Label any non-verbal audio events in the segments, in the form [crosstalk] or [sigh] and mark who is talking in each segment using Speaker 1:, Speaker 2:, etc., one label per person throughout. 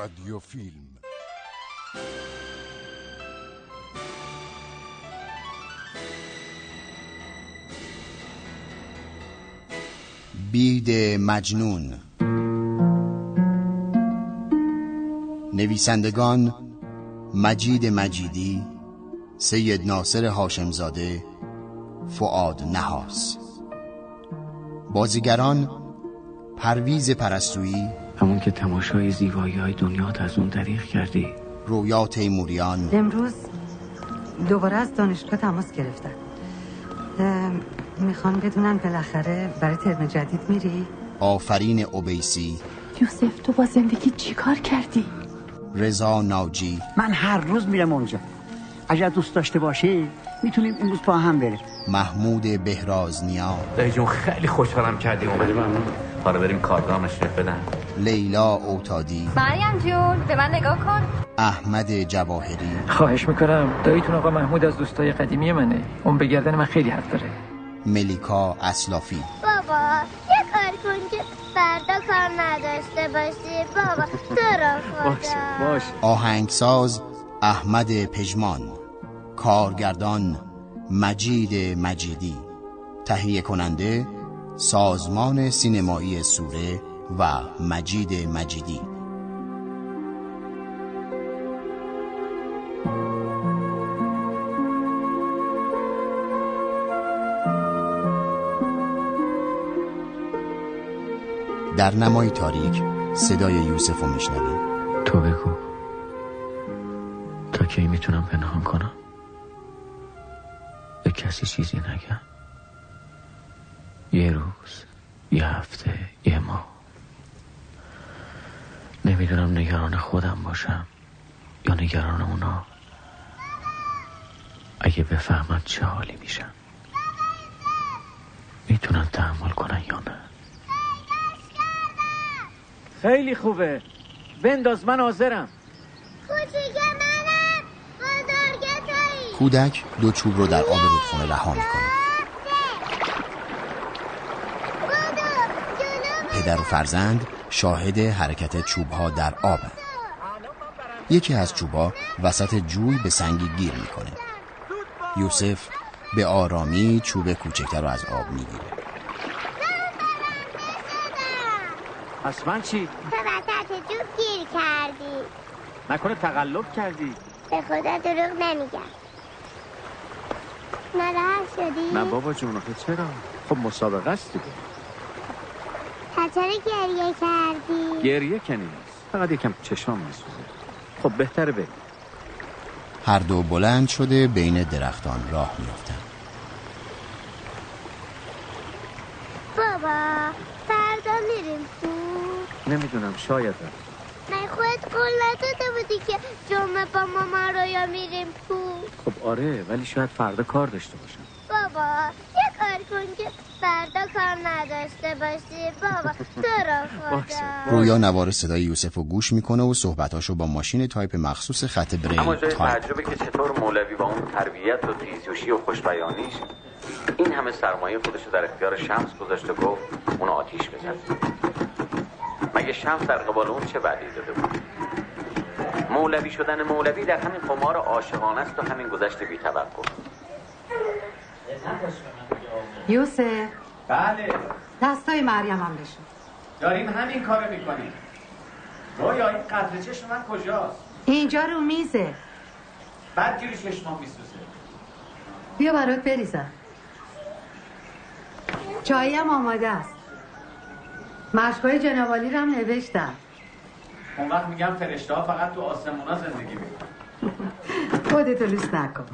Speaker 1: رادیو فیلم.
Speaker 2: بید مجنون. نویسندگان مجید مجیدی سید ناصر هاشمزاده فعاد نحاس. بازیگران پرویز پرستویی
Speaker 3: همون که تماشای زیبایی های دنیا از اون دریغ کردی.
Speaker 2: رویا تیموریان
Speaker 4: امروز دوباره از دانشگاه تماس گرفتن. می‌خوان بدونن بالاخره برای ترم جدید میری؟
Speaker 2: آفرین اوبیسی.
Speaker 5: یوسف تو با زندگی چیکار کردی؟
Speaker 2: رضا ناجی.
Speaker 6: من هر روز میرم اونجا. اگر دوست داشته باشی می‌تونیم امروز با هم بریم.
Speaker 2: محمود بهراز نیا
Speaker 7: دایی جون خیلی خوشحالم کردی اومدی. حالا بریم کارگاه نشرف بدن.
Speaker 2: لیلا اوتادی.
Speaker 8: مریم جون به من نگاه کن.
Speaker 2: احمد جواهری.
Speaker 9: خواهش می‌کنم داییتون آقا محمود از دوستای قدیمی منه. اون به گردن من خیلی حرف داره.
Speaker 2: ملیکا اسلافی.
Speaker 8: بابا یه کار کن که فردا کار نداشته باشی. بابا تو خدا.
Speaker 3: باش
Speaker 2: آهنگساز احمد پژمان. کارگردان مجید مجیدی. تهیه کننده سازمان سینمایی سوره و مجید مجیدی. در نمای تاریک صدای یوسف رو میشنویم
Speaker 3: تو بگو. تا کی می‌تونم پنهان کنم؟ به کسی چیزی نگم. یه روز یه هفته یه ماه. نمی‌دونم نگران خودم باشم یا نگران اونا. اگه بفهمن چه حالی میشن می‌تونن تحمل کنن یا نه.
Speaker 9: خیلی خوبه. بنداز من حاضرم.
Speaker 2: کودک دو چوب رو در آب رودخانه رها می‌کنه. پدر و فرزند شاهد حرکت چوبها در آب یکی از چوبها وسط جوی به سنگی گیر می‌کنه. یوسف به آرامی چوب کوچکتر رو از آب می‌گیره.
Speaker 3: پس من چی؟
Speaker 8: تو وسط جوب گیر کردی.
Speaker 3: نکنه تقلب کردی.
Speaker 8: به خدا دروغ نمیگم. ناراحت شدی؟
Speaker 3: نه بابا جون آخه چرا؟ خب مسابقه است دیگه.
Speaker 8: چرا گریه کردی؟
Speaker 3: گریه که نیست. فقط یکم چشام میسوزه. خب بهتره بریم.
Speaker 2: هر دو بلند شده بین درختان راه میافتن
Speaker 8: بابا فردا میریم تو
Speaker 3: نمی‌دونم شاید هم.
Speaker 8: من خودت قول نداده بودی که جمعه با ماما رویا میریم تو
Speaker 3: خب آره ولی شاید فردا کار داشته باشم.
Speaker 8: بابا کن که فردا کار نداشته باشی. بابا تو رو
Speaker 3: باشه.
Speaker 8: خدا
Speaker 2: رویا نوار صدای یوسف رو گوش می‌کنه و صحبتاشو با ماشین تایپ مخصوص خط بریل
Speaker 7: اما جای تعجبه که چطور مولوی با اون تربیت و تیزهوشی و خوشبیانیش این همه سرمایه خودش رو در اختیار شمس گذاشت و گفت اونو آتیش بزن مگه شمس در قبال اون چه وعده داده بود؟ مولوی شدن مولوی در همین قمار عاشقانه است و همین گذشت بی توقع
Speaker 4: یوسف.
Speaker 10: بله.
Speaker 4: دستای مریم هم بشون
Speaker 10: داریم همین کارو می‌کنیم. رویا این قطره چشم من کجاست؟
Speaker 4: اینجا رو میزه.
Speaker 10: بعد گیری چشمام میسوزه.
Speaker 4: بیا برات بریزم. چایی هم آماده است. مشقای جنابالی رو هم نوشتم.
Speaker 10: اون وقت میگم فرشته ها فقط تو آسمونا زندگی می‌کنن.
Speaker 4: خودتو لوس نکن.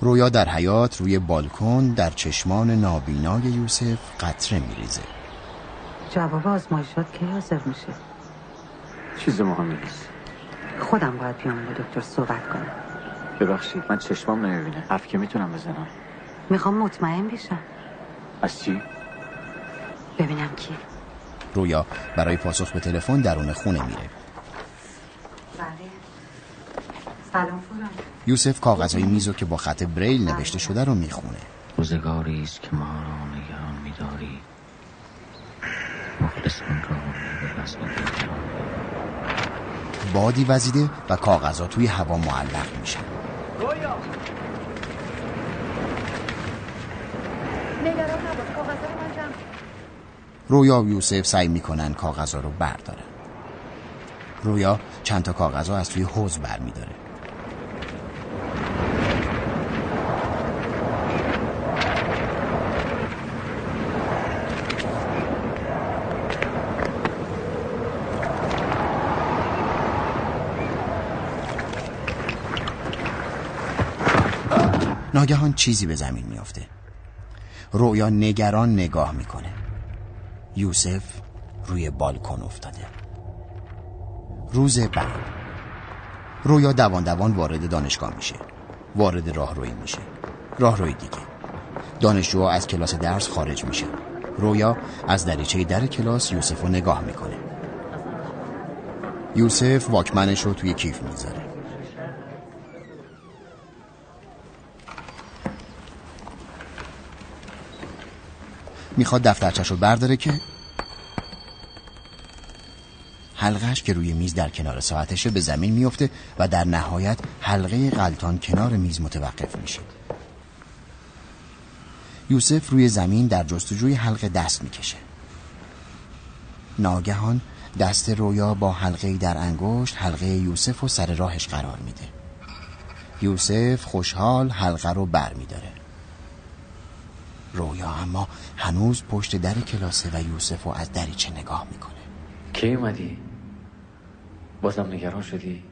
Speaker 2: رویا در حیات روی بالکن در چشمان نابینای یوسف قطره میریزه.
Speaker 4: جواب آزمایشات کی حاضر میشه؟
Speaker 3: چیز مهمی نیست.
Speaker 4: خودم باید بیام با دکتر صحبت کنم.
Speaker 3: ببخشید من چشمام نمی‌بینه. حرف که می‌تونم بزنم.
Speaker 4: می‌خوام مطمئن بشم.
Speaker 3: از چی؟
Speaker 4: ببینم کی.
Speaker 2: رویا برای پاسخ به تلفن درون خونه میره.
Speaker 4: بله. سلام.
Speaker 2: یوسف کاغذهای میزو که با خط بریل نوشته شده رو می‌خونه.
Speaker 3: روزگاری است که ما را نگران میداری مخلصان را
Speaker 2: بادی وزیده و کاغذها توی هوا معلق میشن.
Speaker 10: رویا
Speaker 2: و یوسف سعی می‌کنن کاغذها رو بردارن. رویا چند تا کاغذها از توی حوز برمیداره. ناگهان چیزی به زمین میافته. رویا نگران نگاه می‌کنه. یوسف روی بالکن افتاده. روز بعد. رویا دوان دوان وارد دانشگاه میشه. وارد راهروی میشه. راهروی دیگه. دانشجوها از کلاس درس خارج میشه رویا از دریچه در کلاس یوسف رو نگاه می‌کنه. یوسف واکمنش رو توی کیف می‌ذاره. می‌خواد دفترچش رو برداره که حلقهش که روی میز در کنار ساعتشه به زمین میفته و در نهایت حلقه غلطان کنار میز متوقف میشه. یوسف روی زمین در جستجوی حلقه دست می‌کشه. ناگهان دست رویا با حلقه در انگشت حلقه یوسف و سر راهش قرار میده. یوسف خوشحال حلقه رو بر میداره رویا اما هنوز پشت در کلاسه و یوسف رو از دریچه نگاه می‌کنه؟
Speaker 3: کی اومدی؟ بازم نگران شدی؟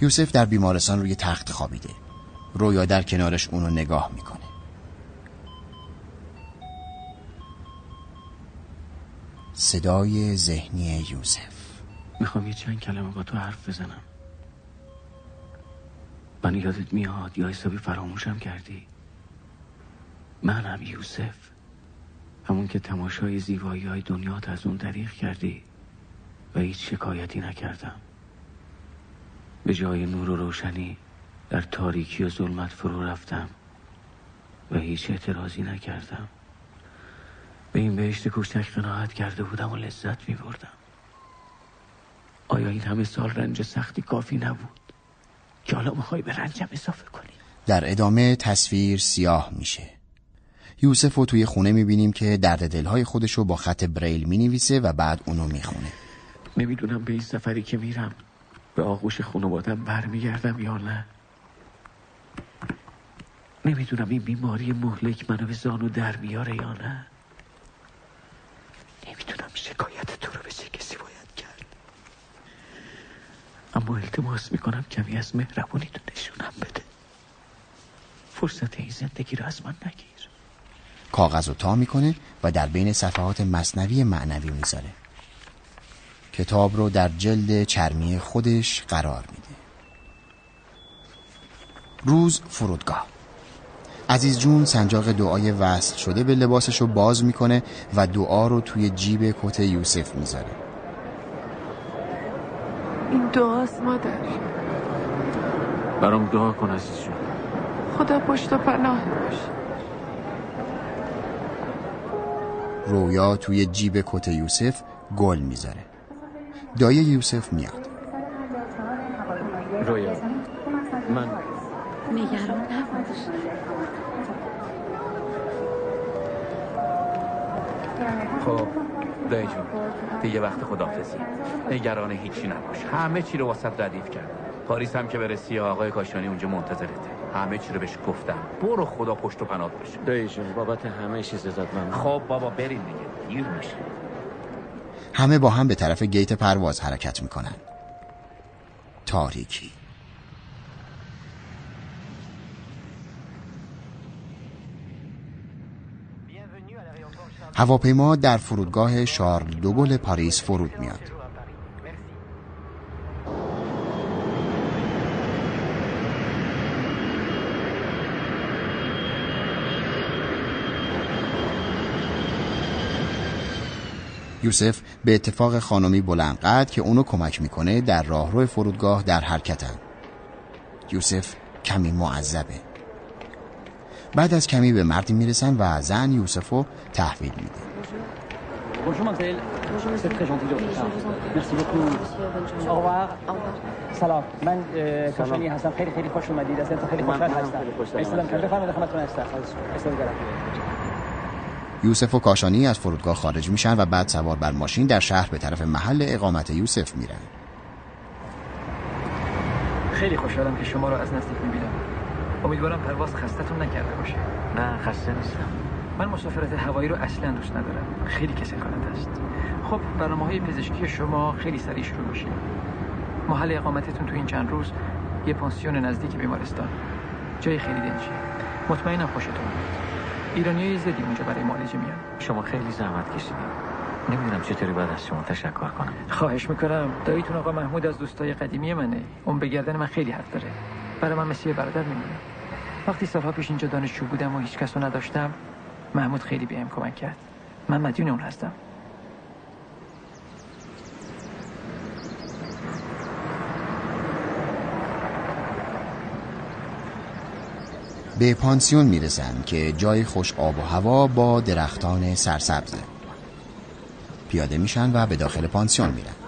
Speaker 2: یوسف در بیمارستان روی تخت خوابیده. رویا در کنارش اونو نگاه می‌کنه. صدای ذهنی یوسف.
Speaker 3: می‌خوام یه چند کلمه با تو حرف بزنم. من یادت میاد یا حسابی فراموشم کردی؟ منم یوسف. همون که تماشای زیبایی های دنیا از اون دریغ کردی و هیچ شکایتی نکردم. به جای نور و روشنی در تاریکی و ظلمت فرو رفتم و هیچ اعتراضی نکردم. به این بهشت کوچک قناعت کرده بودم و لذت می بردم آیا این همه سال رنج سختی کافی نبود؟ که حالا می‌خوای به رنجم اضافه کنی.
Speaker 2: در ادامه تصویر سیاه میشه. یوسف رو توی خونه می‌بینیم که درد دلهای خودش رو با خط بریل می‌نویسه و بعد اونو می‌خونه.
Speaker 3: نمی‌دونم به این سفری که میرم به آغوش خانوادم برمیگردم یا نه. نمی‌دونم این بیماری مهلک منو به زانو در میاره یا نه. نمی‌دونم شکایت تو رو به چه کسی باید کرد اما التماس می‌کنم کمی از مهربونی تو نشونم بده. فرصت این زندگی رو از من نگیر.
Speaker 2: کاغذ رو تا می‌کنه و در بین صفحات مصنوی معنوی می‌ذاره. کتاب رو در جلد چرمی خودش قرار میده. روز فرودگاه. عزیز جون سنجاق دعای وصل شده به لباسش رو باز می‌کنه و دعا رو توی جیب کت یوسف می‌ذاره.
Speaker 5: این دعاست مادر
Speaker 3: برام دعا کن عزیز جون.
Speaker 5: خدا پشت و پناه باش
Speaker 2: رویا توی جیب کت یوسف گل می‌ذاره دایه یوسف میاد.
Speaker 3: رویا من
Speaker 5: نگران نباش.
Speaker 8: خب. دایی جون. دیگه وقت خدافزی نگران هیچی نباش. همه چی رو واسط ردیف کرد پاریس هم که برسی آقای کاشانی اونجا منتظرته. همه چی رو بهش گفتم. برو خدا پشت و پناه باشه.
Speaker 3: دایی جون بابت همه چیز ازت ممنون.
Speaker 8: خب بابا بریم دیگه. دیر میشه.
Speaker 2: همه با هم به طرف گیت پرواز حرکت می‌کنن. تاریکی. هواپیما در فرودگاه شارل دوگل پاریس فرود میاد. یوسف به اتفاق خانمی بلندقد که اونو کمک می‌کنه در راهرو فرودگاه در حرکتن. یوسف کمی معذبه. بعد از کمی به مردی می‌رسن و زن یوسفو تحویل میده.
Speaker 9: Bonjour mademoiselle. C'est très gentil de votre part. Merci beaucoup. Au revoir. سلام من کاشانی هستم خیلی خیلی خوش اومدید از خیلی خوشحال هستم استلام کردم بفرمایید خدمتتون هستم استلام کردم
Speaker 2: یوسف و کاشانی از فرودگاه خارج میشن و بعد سوار بر ماشین در شهر به طرف محل اقامت یوسف میرن.
Speaker 9: خیلی خوشحالم که شما رو از نزدیک می‌بینم. امیدوارم پرواز خستتون نکرده باشه.
Speaker 3: نه خسته نیستم.
Speaker 9: من مسافرت هوایی رو اصلا دوست ندارم. خیلی کسل کننده است. خب برنامه های پزشکی شما خیلی سریع شروع میشه. محل اقامتتون تو این چند روز یه پانسیون نزدیک بیمارستان. جای خیلی دنجی مطمئنم خوشتون میاد. ایرانی زدی اونجا برای معالجه میان.
Speaker 3: شما خیلی زحمت کشیدید نمی‌دونم چطوری باید از شما تشکر کنم.
Speaker 9: خواهش می‌کنم. داییتون آقا محمود از دوستای قدیمی منه. اون به گردن من خیلی حق داره. برای من مثل یه برادر میمونه. وقتی سالها پیش اینجا دانشجو بودم و هیچ کس رو نداشتم محمود خیلی بهم کمک کرد. من مدیون اون هستم.
Speaker 2: به پانسیون می‌رسن که جای خوش آب و هوا با درختان سرسبزه پیاده میشن و به داخل پانسیون میرن.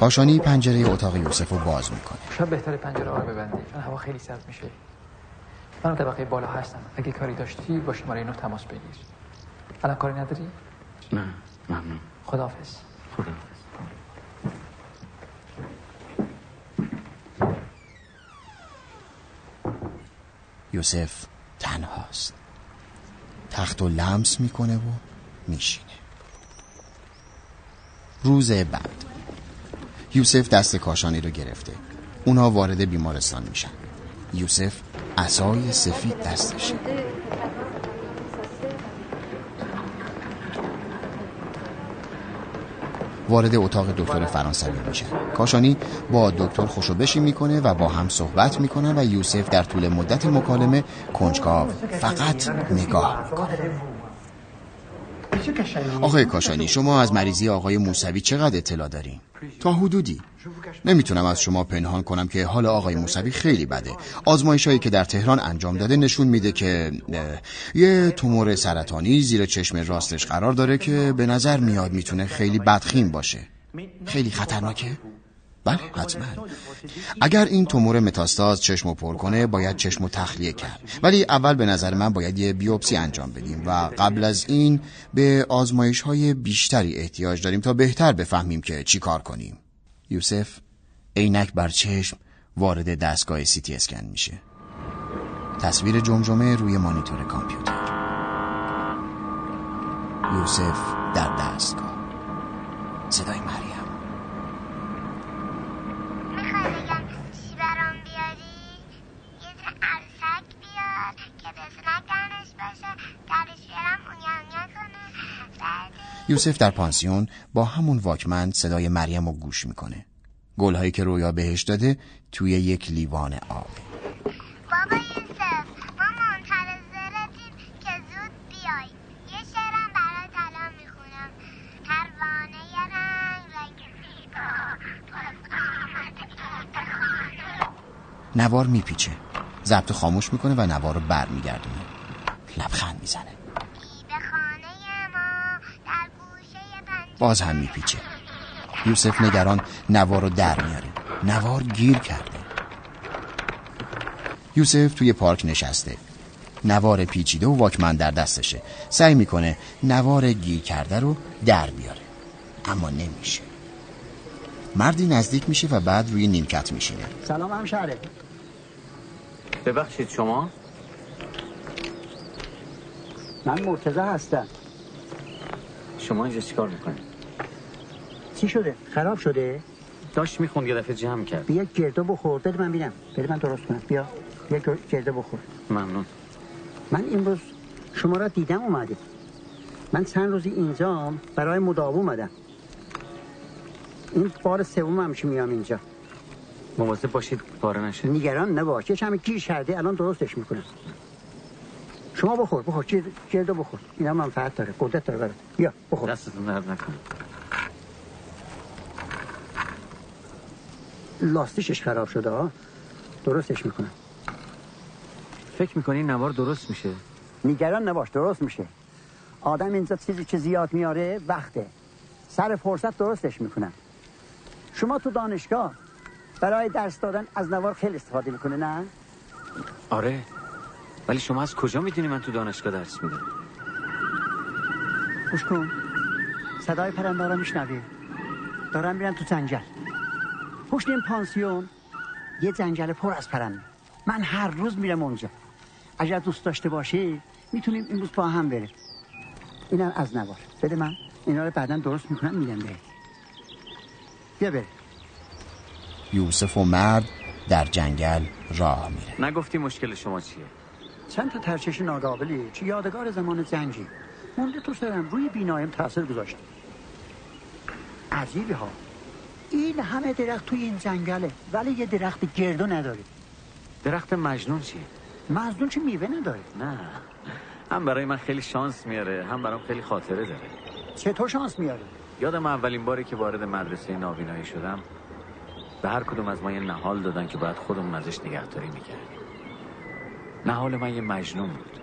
Speaker 2: کاشانی پنجره اتاق یوسف رو باز می‌کنه.
Speaker 9: شاید بهتر پنجره رو ببندی. چون هوا خیلی سرد میشه. من طبقه بالا هستم. اگه کاری داشتی با شماره اینو تماس بگیر. الان کاری نداری؟
Speaker 3: نه ممنون.
Speaker 9: خداحافظ.
Speaker 3: خدا
Speaker 2: یوسف تنهاست. تخت و لمس می‌کنه و میشینه. روز بعد. یوسف دست کاشانی رو گرفته. اونا وارد بیمارستان میشن. یوسف عصای سفید دستشه وارد اتاق دکتر فرانسوی میشن کاشانی با دکتر خوشو بشی می‌کنه و با هم صحبت می‌کنن و یوسف در طول مدت مکالمه کنجکاو فقط نگاه می‌کنه. آقای کاشانی شما از مریضی آقای موسوی چقدر اطلاع دارین؟ تا حدودی نمی‌تونم از شما پنهان کنم که حال آقای موسوی خیلی بده آزمایش هایی که در تهران انجام داده نشون میده که یه تومور سرطانی زیر چشم راستش قرار داره که به نظر میاد می‌تونه خیلی بدخیم باشه خیلی خطرناکه؟ بله حتما. اگر این تومور متاستاز چشمو پر کنه باید چشمو تخلیه کرد. ولی اول به نظر من باید یه بیوپسی انجام بدیم و قبل از این به آزمایش های بیشتری احتیاج داریم تا بهتر بفهمیم که چی کار کنیم. یوسف عینک بر چشم وارد دستگاه سیتی اسکن میشه. تصویر جمجمه روی مانیتور کامپیوتر. یوسف در دستگاه. صدای مریم
Speaker 11: می‌خوای بگم چی برام بیاری یه دونه عروسک بیار که بزنک درنش باشه درش بیارم اونیا اونیا کنه بعد
Speaker 2: یوسف در پانسیون با همون واکمن صدای مریم رو گوش می‌کنه. گلهایی که رویا بهش داده توی یک لیوان آبه
Speaker 11: بابا یوسف ما منتظرتیم که زود بیای. یه شعرم برات الان می‌خونم. پروانه رنگ
Speaker 2: نوار میپیچه. ضبط خاموش می‌کنه و نوار رو بر میگردونه لبخند می‌زنه. باز هم میپیچه. یوسف نگران نوار رو در میاره. نوار گیر کرده. یوسف توی پارک نشسته. نوار پیچیده و واکمن در دستشه. سعی می‌کنه نوار گیر کرده رو در بیاره. اما نمیشه. مردی نزدیک میشه و بعد روی نیمکت میشینه.
Speaker 6: سلام همشهره
Speaker 3: ببخشید شما؟
Speaker 6: من مرتضی هستم.
Speaker 3: شما اینجا چیکار می‌کنید؟
Speaker 6: چی شده؟ خراب شده؟
Speaker 3: داشت می‌خوند یه دفعه جمع کرد.
Speaker 6: بیا گردو بخور. بده من بینم. بده من درست کنم. بیا. بیا گر- گردو بخور.
Speaker 3: ممنون.
Speaker 6: من امروز شما را دیدم اومده. من چند روزی اینجا برای مداوم اومدم. این بار سوم همشه میام اینجا.
Speaker 3: مواظب باشید پاره نشه.
Speaker 6: نگران نباش. یه همه گیر کرده الان درستش می‌کنم. شما بخور بخور. چیز گردو بخور. اینا منفعت داره. قدرت داره برات. بیا بخور.
Speaker 3: دستتون درد نکنه.
Speaker 6: لاستیشش خراب شده ها؟ درستش می‌کنم.
Speaker 3: فکر می‌کنی نوار درست میشه؟
Speaker 6: نگران نباش درست میشه. آدم اینجا چیزی که زیاد میاره وقته. سر فرصت درستش می‌کنن شما تو دانشگاه برای درس دادن از نوار خیلی استفاده می‌کنه نه؟
Speaker 3: آره. ولی شما از کجا می‌دونی من تو دانشگاه درس میدم؟
Speaker 6: گوش کن. صدای پرنده رو میشنوی. دارم میرن تو جنگل. پشت این پانسیون یه جنگل پر از پرنده. من هر روز میرم اونجا. اگر دوست داشته باشی می‌تونیم این روز با هم بریم. اینم از نوار. بده من. اینا رو بعدا درست می‌کنم میگم بهت. بیا بریم.
Speaker 2: یوسف و مرد در جنگل راه میره
Speaker 3: نگفتی مشکل شما چیه؟
Speaker 6: چند تا ترچش ناقابلی. چه یادگار زمان جنگی. مونده تو سرم. روی بینایم تاثیر گذاشته عجیبی ها. این همه درخت توی این جنگله. ولی یه درخت گردو نداره.
Speaker 3: درخت مجنون چیه؟
Speaker 6: مزدون چه میوه نداره؟
Speaker 3: نه. هم برای من خیلی شانس میاره هم برام خیلی خاطره داره.
Speaker 6: چطور شانس میاره؟
Speaker 3: یادم اولین باری که وارد مدرسه نابینایی شدم به هر کدوم از ما یه نهال دادن که باید خودمون ازش نگهداری می‌کردیم. نهال من یه مجنون بود.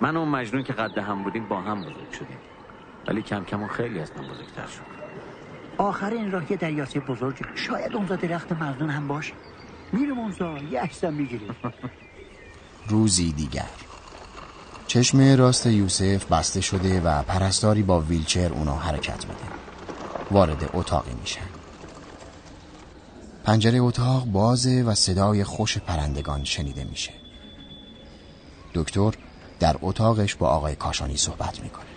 Speaker 3: من و اون مجنون که قد هم بودیم با هم بزرگ شدیم. ولی کم کم اون خیلی از من بزرگتر شد.
Speaker 6: آخر این راه یه دریاچه بزرگه شاید اونجا درخت مزدون هم باشه. میرم اونجا. یه عکسم می‌گیریم. [laughs]
Speaker 2: روزی دیگر. چشم راست یوسف بسته شده و پرستاری با ویلچر اونا حرکت میده. وارد اتاقی میشن پنجره اتاق بازه و صدای خوش پرندگان شنیده میشه. دکتر در اتاقش با آقای کاشانی صحبت می‌کنه.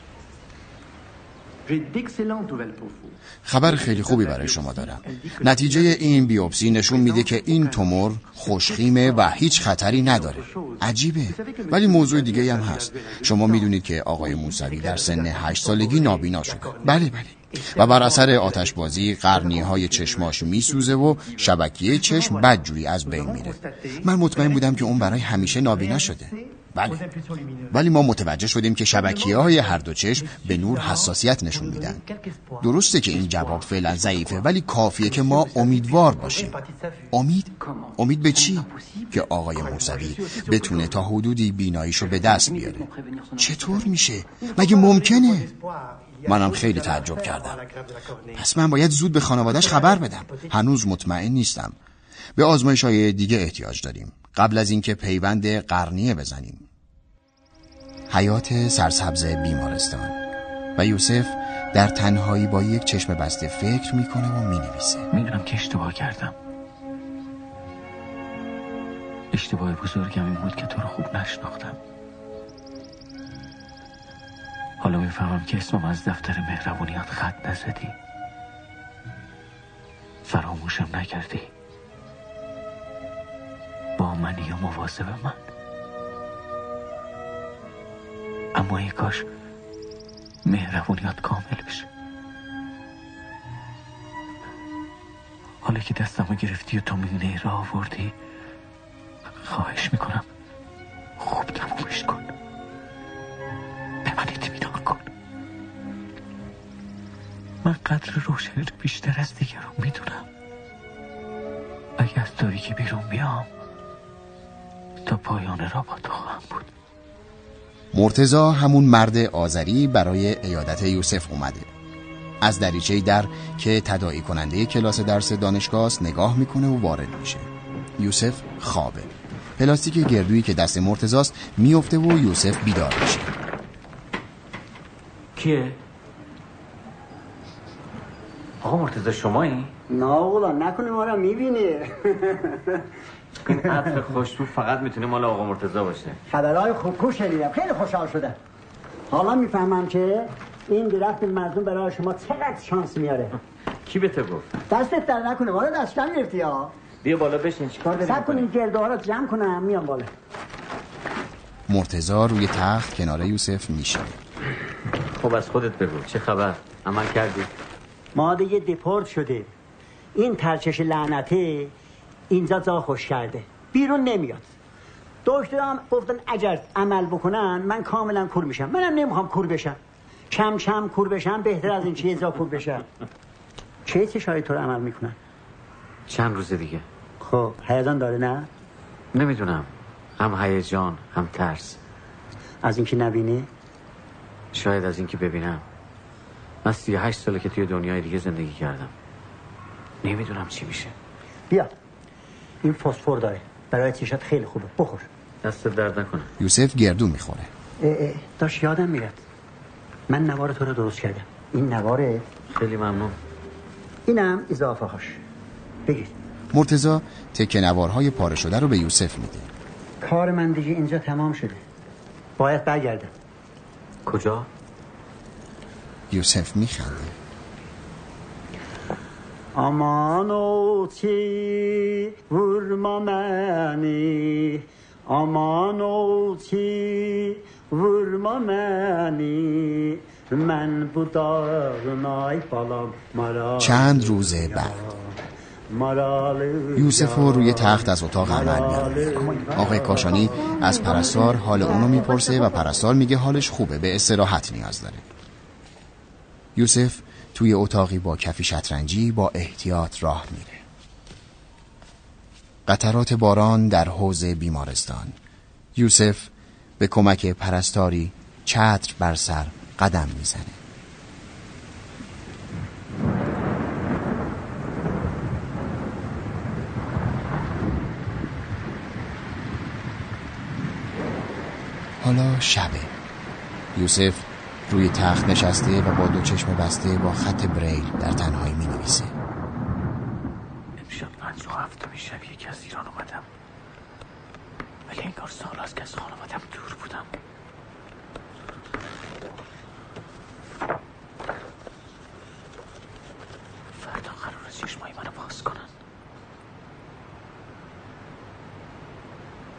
Speaker 2: خبر خیلی خوبی برای شما دارم. نتیجه این بیوپسی نشون میده که این تومور خوشخیمه و هیچ خطری نداره. عجیبه. ولی موضوع دیگه هم هست. شما می‌دونید که آقای موسوی در سن هشت سالگی نابینا شده. بله بله. و بر اثر آتشبازی قرنی های چشماش میسوزه و شبکیه چشم بدجوری از بین میره. من مطمئن بودم که اون برای همیشه نابینا شده. بله ولی ما متوجه شدیم که شبکیه های هر دو چشم به نور حساسیت نشون میدن درسته که این جواب فعلا ضعیفه ولی کافیه که ما امیدوار باشیم امید؟ امید به چی؟ که آقای موسوی بتونه تا حدودی بیناییشو به دست بیاره چطور میشه؟ مگه ممکنه؟ منم خیلی تعجب کردم پس من باید زود به خانوادش خبر بدم هنوز مطمئن نیستم به آزمایش های دیگه احتیاج داریم. قبل از اینکه پیوند قرنیه بزنیم. حیات سرسبز بیمارستان. و یوسف در تنهایی با یک چشم بسته فکر می‌کنه و می‌نویسه.
Speaker 3: می‌دونم که اشتباه کردم. اشتباه بزرگم این بود که تو رو خوب نشناختم. حالا می‌فهمم که اسمم از دفتر مهربونیات خط نزدی. فراموشم نکردی. منی یا مواظب من. اما ای کاش مهربونیات کامل بشه. حالا که دستمو گرفتی و تو می‌دونه را آوردی خواهش می‌کنم خوب تمومش کن. به من اطمینان کن. من قدر روشنی رو بیشتر از دیگران می‌دونم. اگه از تاریکی بیرون بیام تا پایان را با تو خواهم بود.
Speaker 2: مرتزا همون مرد آذری برای ایادت یوسف اومده. از دریچه در که تداعی کننده کلاس درس دانشگاه است نگاه می‌کنه و وارد میشه. یوسف خوابه. پلاستیک گردویی که دست مرتزاست میفته و یوسف بیدار میشه.
Speaker 3: کیه؟ آقا مرتضی شما این؟
Speaker 6: نه اولا نکنه ما رو می‌بینی [laughs]
Speaker 3: این عطر خوشبو فقط می‌تونه مال آقا مرتضی باشه.
Speaker 6: خبرهای خوب کو شنیدم خیلی خوشحال شدم. حالا می‌فهمم که این درخت مردم برای شما چقدر شانس میاره.
Speaker 3: کی به تو گفت؟
Speaker 6: دستت در نکنه. بالا دستم گرفتی ها.
Speaker 3: بیا بالا بشین چیکار داری
Speaker 6: سب کنیم گرده ها رو جمع کنم. میام بالا.
Speaker 2: مرتزا روی تخت کنار یوسف میشینه.
Speaker 3: خب از خودت بگو چه خبر؟ عمل کردی؟
Speaker 6: ما دیگه دپورت شده. این ترچش لعنته اینجا جا خوش کرده. بیرون نمیاد. دکترم گفتن اگر عمل بکنن من کاملا کور میشم. منم نمی‌خوام کور بشم. کم کم کور بشم بهتر از این چیزا کور بشم. چه چشایی تو رو عمل می‌کنن؟
Speaker 3: چند روز دیگه.
Speaker 6: خب هیجان داره نه؟
Speaker 3: نمی‌دونم.
Speaker 8: هم هیجان هم ترس.
Speaker 6: از اینکه نبینی؟
Speaker 8: شاید از اینکه ببینم. من سی هشت ساله که توی دنیای دیگه زندگی کردم. نمی‌دونم چی میشه.
Speaker 6: بیا. این فسفر داره. برای تیشت خیلی خوبه. بخور.
Speaker 8: دست درد نکنه.
Speaker 2: یوسف گردو می‌خوره.
Speaker 6: داشت یادم میرد من نوار تو رو درست کردم. این نواره؟
Speaker 8: خیلی ممنون.
Speaker 6: اینم اضافه هاش. بگیر.
Speaker 2: مرتزا تکه نوارهای پاره شده رو به یوسف میده.
Speaker 6: کار من دیگه اینجا تمام شده. باید برگردم.
Speaker 8: کجا؟
Speaker 2: یوسف میخنده.
Speaker 6: Aman ol ki vurma məni Aman ol ki vurma məni Mən bu dağın ay balam
Speaker 2: چند روز بعد یوسف رو روی تخت از اتاق عمل میاره آقای کاشانی از پرستار حال اونو می‌پرسه و پرستار میگه حالش خوبه به استراحت نیاز داره یوسف توی اتاقی با کفی شطرنجی با احتیاط راه میره. قطرات باران در حوز بیمارستان. یوسف به کمک پرستاری چتر بر سر قدم می‌زنه. حالا شبه. یوسف روی تخت نشسته و با دو چشم بسته با خط بریل در تنهایی می نویسه
Speaker 3: امشب پنج و هفتمین شبیه که از ایران اومدم ولی انگار سال از که از خانوادم دور بودم فردا قرار چشمای منو باز کنن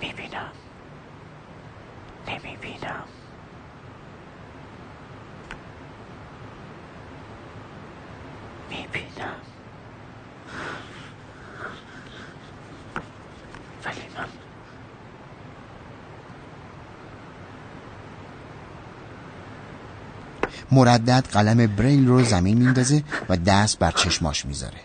Speaker 3: می‌بینم نمی‌بینم می‌بینم ولی من
Speaker 2: مردد قلم بریل رو زمین میندازه و دست بر چشماش می‌ذاره.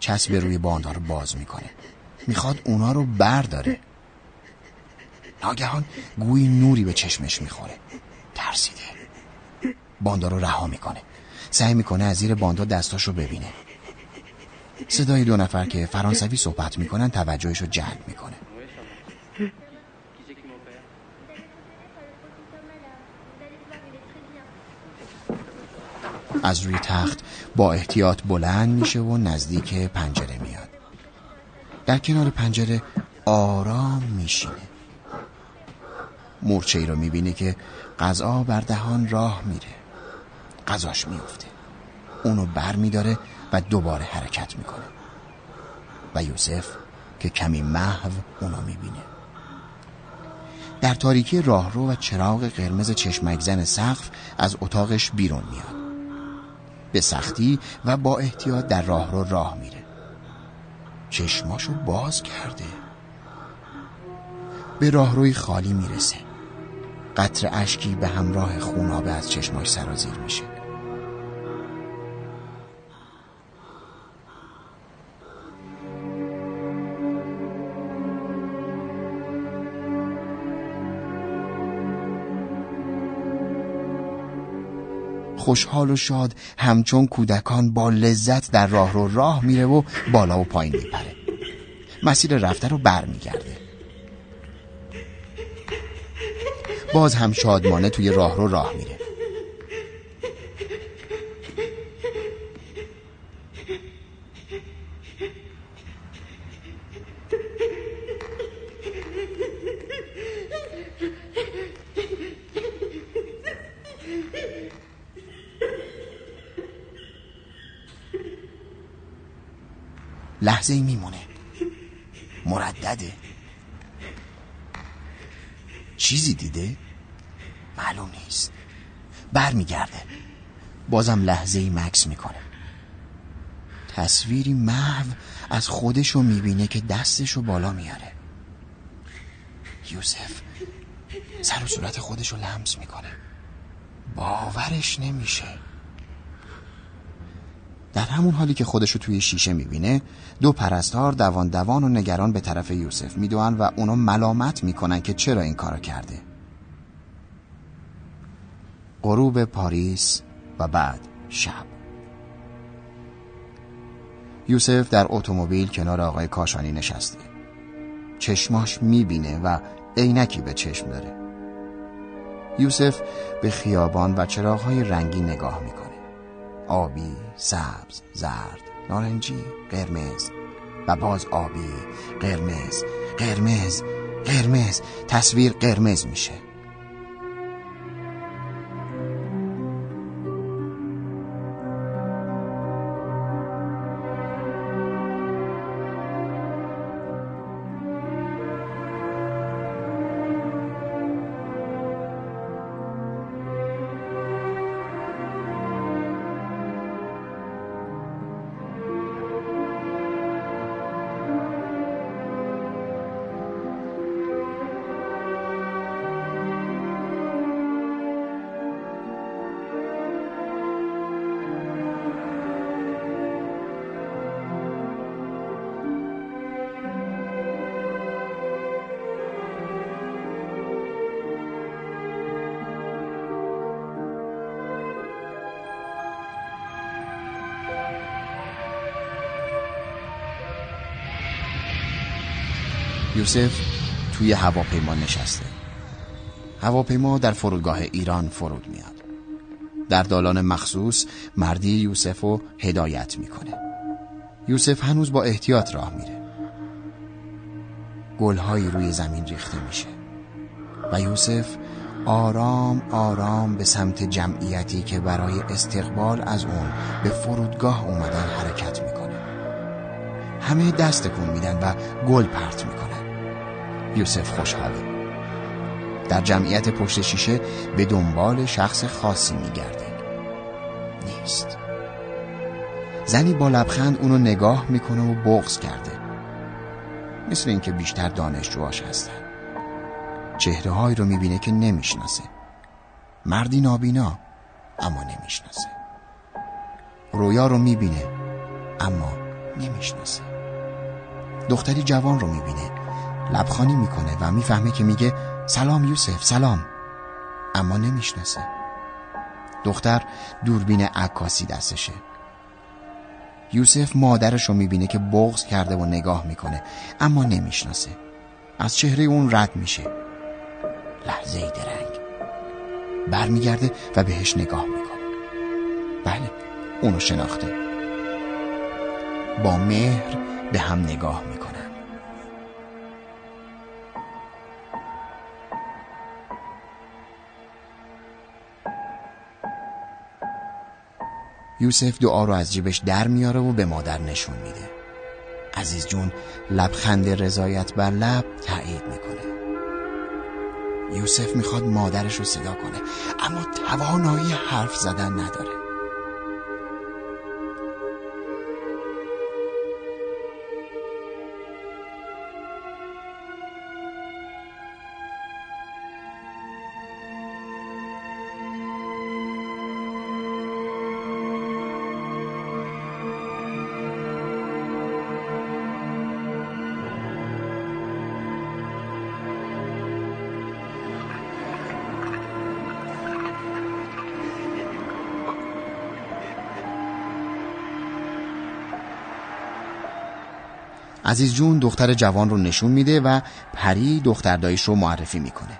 Speaker 2: چسب روی باندها رو باز می‌کنه. می‌خواد اونا رو برداره. ناگهان گویی نوری به چشمش می‌خوره. ترسیده. باندا رو رها می‌کنه. سعی می‌کنه از زیر باندا دستاش رو ببینه. صدای دو نفر که فرانسوی صحبت می‌کنن توجهش رو جلب می‌کنه. از روی تخت با احتیاط بلند میشه و نزدیک پنجره میاد. در کنار پنجره آرام میشینه. مورچه ای رو می‌بینه که غذا بر دهان راه میره. غذاش میفته اونو بر میداره و دوباره حرکت می‌کنه. و یوسف که کمی محو اونو می‌بینه. در تاریکی راهرو و چراغ قرمز چشمک زن سقف از اتاقش بیرون میاد. به سختی و با احتیاط در راهرو راه میره. چشماشو باز کرده. به راهروی خالی می‌رسه. قطر اشکی به همراه خونابه از چشماش سرازیر میشه. خوشحال و شاد همچون کودکان با لذت در راه رو راه میره و بالا و پایین میپره. مسیر رفته رو بر میگرده باز هم شادمانه توی راه رو راه میره لحظه ای میمونه مردده چیزی دیده؟ معلوم نیست برمیگرده. بازم لحظه ای مکس می‌کنه. تصویری محو از خودشو می‌بینه که دستشو بالا میاره. یوسف سر و صورت خودشو لمس می‌کنه. باورش نمیشه. در همون حالی که خودشو توی شیشه می‌بینه دو پرستار دوان دوان و نگران به طرف یوسف میدوان و اونو ملامت می‌کنن که چرا این کارو کرده. غروب پاریس و بعد شب. یوسف در اتومبیل کنار آقای کاشانی نشسته. چشماش می‌بینه و عینکی به چشم داره. یوسف به خیابان و چراغهای رنگی نگاه می‌کنه. آبی، سبز، زرد، نارنجی، قرمز و باز آبی، قرمز، قرمز، قرمز تصویر قرمز میشه. یوسف توی هواپیما نشسته. هواپیما در فرودگاه ایران فرود میاد. در دالان مخصوص مردی یوسف رو هدایت می‌کنه. یوسف هنوز با احتیاط راه میره. گلهایی روی زمین ریخته میشه و یوسف آرام آرام به سمت جمعیتی که برای استقبال از اون به فرودگاه اومدن حرکت می‌کنه. همه دست کن میدن و گل پرت می‌کنن یوسف خوشحاله در جمعیت پشت شیشه به دنبال شخص خاصی میگرده نیست. زنی با لبخند اونو نگاه می‌کنه و بغض کرده. مثل اینکه بیشتر دانشجوهاش هستن. چهره رو می‌بینه که نمی‌شناسه. مردی نابینا اما نمی‌شناسه. رویا رو می‌بینه اما نمی‌شناسه. دختری جوان رو می‌بینه لبخانی می‌کنه و می‌فهمه که میگه سلام یوسف سلام. اما نمی‌شناسه. دختر دوربین عکاسی دستشه. یوسف مادرش رو می‌بینه که بغض کرده و نگاه می‌کنه اما نمی‌شناسه. از چهره اون رد میشه. لحظه ای درنگ. برمیگرده و بهش نگاه می‌کنه. بله اونو شناخته. با مهر به هم نگاه می‌کنه. یوسف دعا رو از جیبش در میاره و به مادر نشون میده. عزیز جون لبخند رضایت بر لب تایید می‌کنه. یوسف می‌خواد مادرش رو صدا کنه اما توانایی حرف زدن نداره. عزیز جون دختر جوان رو نشون میده و پری دختر دایش رو معرفی می‌کنه.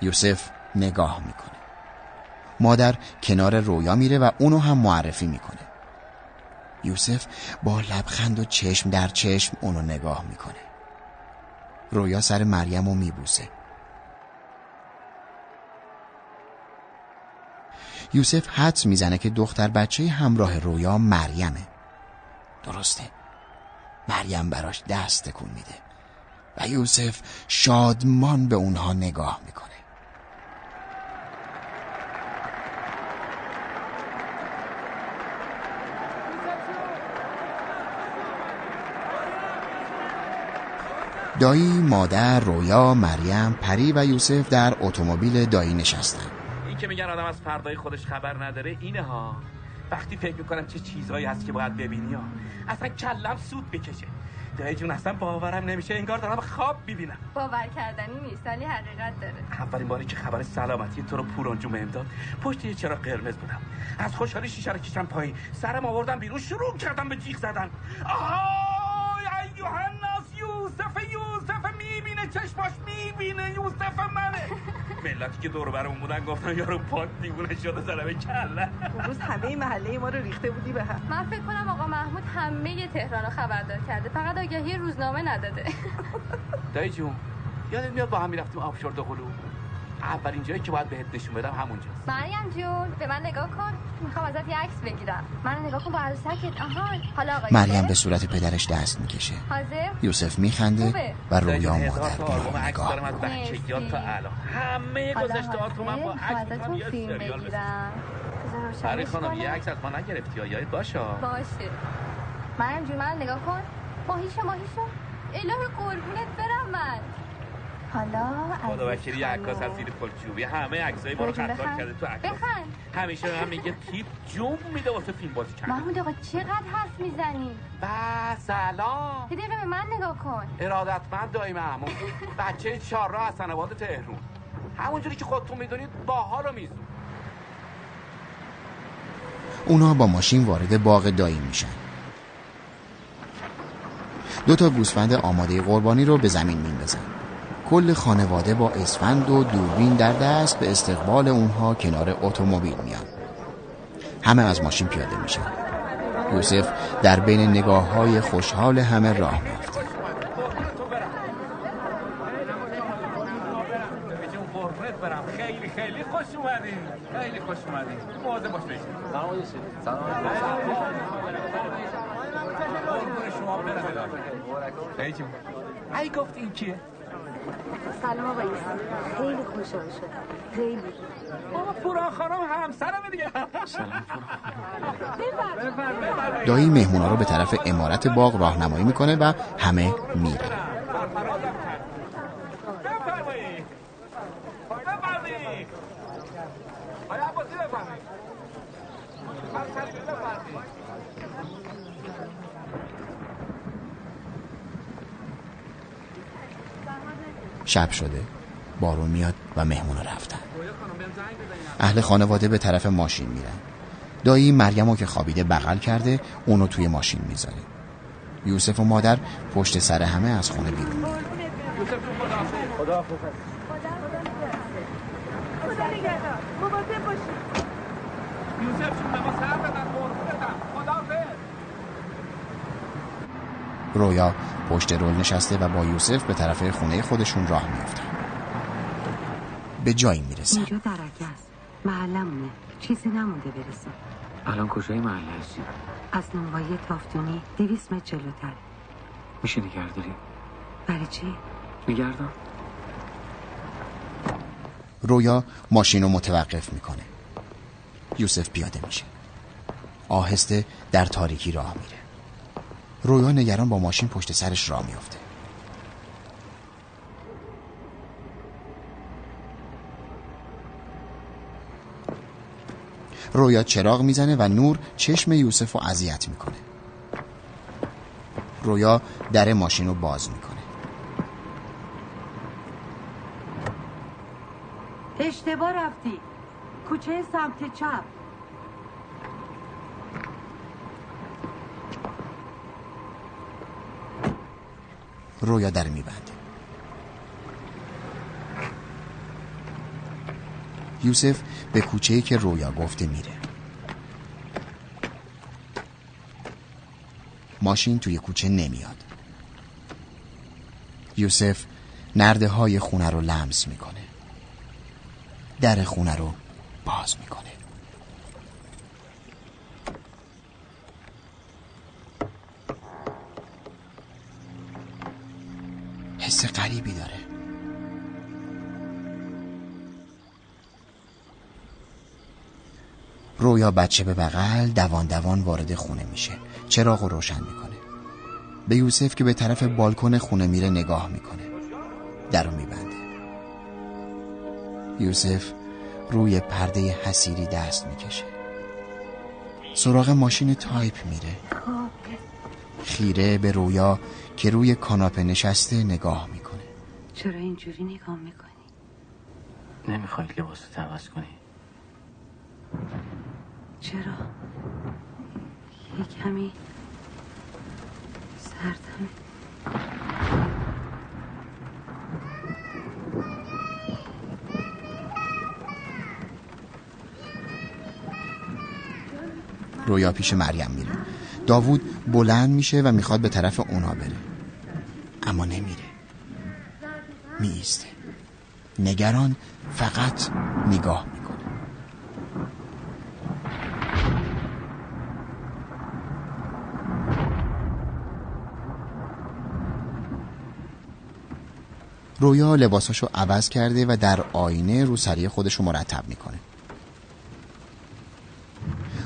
Speaker 2: یوسف نگاه می‌کنه. مادر کنار رویا میره و اونو هم معرفی می‌کنه. یوسف با لبخند و چشم در چشم اونو نگاه می‌کنه. رویا سر مریم رو میبوسه. یوسف حدس می‌زنه که دختر بچه همراه رویا مریمه. درسته. مریم براش دست تکون میده. و یوسف شادمان به اونها نگاه می‌کنه. دایی، مادر، رویا، مریم، پری و یوسف در اتومبیل دایی نشستن.
Speaker 12: که میگن آدم از فردای خودش خبر نداره اینه ها. وقتی فکر می‌کنم چه چیزهایی هست که باید ببینی ها اصلا کلم سود بکشه دایی جون اصلا باورم نمیشه. انگار دارم خواب ببینم
Speaker 13: باور کردنی نیست ولی حقیقت داره.
Speaker 12: اولین باری که خبر سلامتی تو رو پورانجو بهم داد پشت یه چرا قرمز بودم. از خوشحالی شیشه رو کشم پایین. سرم آوردم بیرون شروع کردم به جیغ زدن. آهای ایوه الناس یوسف یوسف می‌بینه چشماش می‌بینه یوسف منه. ملتی که دور برمون بودن گفتن یارو پاک دیوونه شده زنمه کله.
Speaker 14: اون روز همه محله ما رو ریخته بودی به هم.
Speaker 13: من فکر کنم آقا محمود همه تهران رو خبردار کرده. فقط آگهی روزنامه نداده.
Speaker 12: دایی جون یادت میاد با هم می‌رفتیم آبشورد قلو اولین جایی که باید بهت نشون بدم همونجاست
Speaker 13: مریم جون به من نگاه کن. می‌خوام ازت یه عکس بگیرم. من نگاه کن با عروسکت. آها حالا آقا
Speaker 2: مریم به صورت پدرش دست می‌کشه.
Speaker 13: حاضر؟
Speaker 2: یوسف میخنده
Speaker 13: خوبه.
Speaker 2: و رویا مادر به نگاه
Speaker 12: از بچگیات تا الان. همه
Speaker 13: حالا
Speaker 12: گذشته من با عکس
Speaker 13: فیلم. بگیرم.
Speaker 12: پری خانم. یه عکس از ما نگرفتی یادت باشه؟
Speaker 13: باشه. مریم جون من نگاه کن. ماهیشو ماهیشو الهی قربونت برم من. حالا
Speaker 12: خدا وکیلی عکاس از زیر پلچوبی همه عکسای ما رو خطا. کرده تو عکاس. همیشه به من میگه تیپ جون میده واسه فیلم بازی کردن.
Speaker 13: محمود آقا چقدر حرف می‌زنی؟
Speaker 12: با سلام.
Speaker 13: یه دقیقه به من نگاه کن.
Speaker 12: ارادتمند دایی محمود. بچه چهار راه از سنواد تهرون همونجوری که خودتون می‌دونید باها رو میزون
Speaker 2: اونا با ماشین وارد باغ دایی میشن. دو تا گوسفند آماده قربانی رو به زمین میندازن. کل خانواده با اسفند و دوربین در دست به استقبال اونها کنار اتومبیل میان. همه از ماشین پیاده میشن یوسف در بین نگاه های خوشحال همه راه
Speaker 12: برم خیلی خیلی خوش اومدین خیلی خوش اومدین مواظب باش بشین سلام سلام شما ای گفت این کیه؟
Speaker 15: سلام آقا یوسف خیلی خوشحال شدم. خیلی.
Speaker 12: بابا پوران خانم همسرم دیگه.
Speaker 2: دایی مهمونا رو به طرف امارت باغ راهنمایی می‌کنه و همه میرن
Speaker 12: بفرمایید بفرمایید آیا عباسی بفرمایید من سلیمی بفرمایید
Speaker 2: شب شده. بارون میاد و مهمونا رفتن. اهل خانواده به طرف ماشین میرن. دایی مریم که خوابیده بغل کرده اونو توی ماشین می‌ذاره. یوسف و مادر پشت سر همه از خونه بیرون. میان
Speaker 12: یوسف جون خدا خدا
Speaker 14: خدا نگهدار مواظب باشی
Speaker 12: یوسف جون به ما سر بدن قربونتم خدا
Speaker 2: رویا پشت رول نشسته و با یوسف به طرف خونه خودشون راه میافتن. به جایی می‌رسن.
Speaker 15: اینجا درکه است محلمونه. چیزی نمونده برسیم
Speaker 3: الان کجای محله هستی؟
Speaker 15: از نونوایی تافتونی دویست متر جلوتر.
Speaker 3: میشه نگهداری؟
Speaker 15: برای چی؟
Speaker 3: نگردم
Speaker 2: رویا ماشین رو متوقف می‌کنه. یوسف پیاده میشه. آهسته در تاریکی راه میره. رویا نگران با ماشین پشت سرش راه میافته. رویا چراغ می‌زنه و نور چشم یوسف رو اذیت می‌کنه. رویا در ماشین رو باز می‌کنه.
Speaker 15: اشتباه رفتی. کوچه سمت چپ.
Speaker 2: رویا در میبنده یوسف به کوچه‌ای که رویا گفته میره. ماشین توی کوچه نمیاد. یوسف نرده های خونه رو لمس می‌کنه. در خونه رو باز می‌کنه حس غریبی داره. رویا بچه به بغل دوان دوان وارد خونه میشه. چراغ رو روشن می‌کنه. به یوسف که به طرف بالکن خونه میره نگاه می‌کنه. در رو میبنده. یوسف روی پرده حسیری دست می‌کشه. سراغ ماشین تایپ میره. خیره به رویا که روی کاناپه نشسته نگاه می‌کنه.
Speaker 15: چرا اینجوری نگاه می‌کنی؟
Speaker 3: نمی‌خوای لباس رو عوض کنی
Speaker 15: چرا؟ یه کمی سردم
Speaker 2: رویا پیش مریم میره داوود بلند میشه و می‌خواد به طرف اونا بره اما نمیره میایسته نگران فقط نگاه می‌کنه. رویا لباساشو عوض کرده و در آینه روسری خودشو مرتب می‌کنه.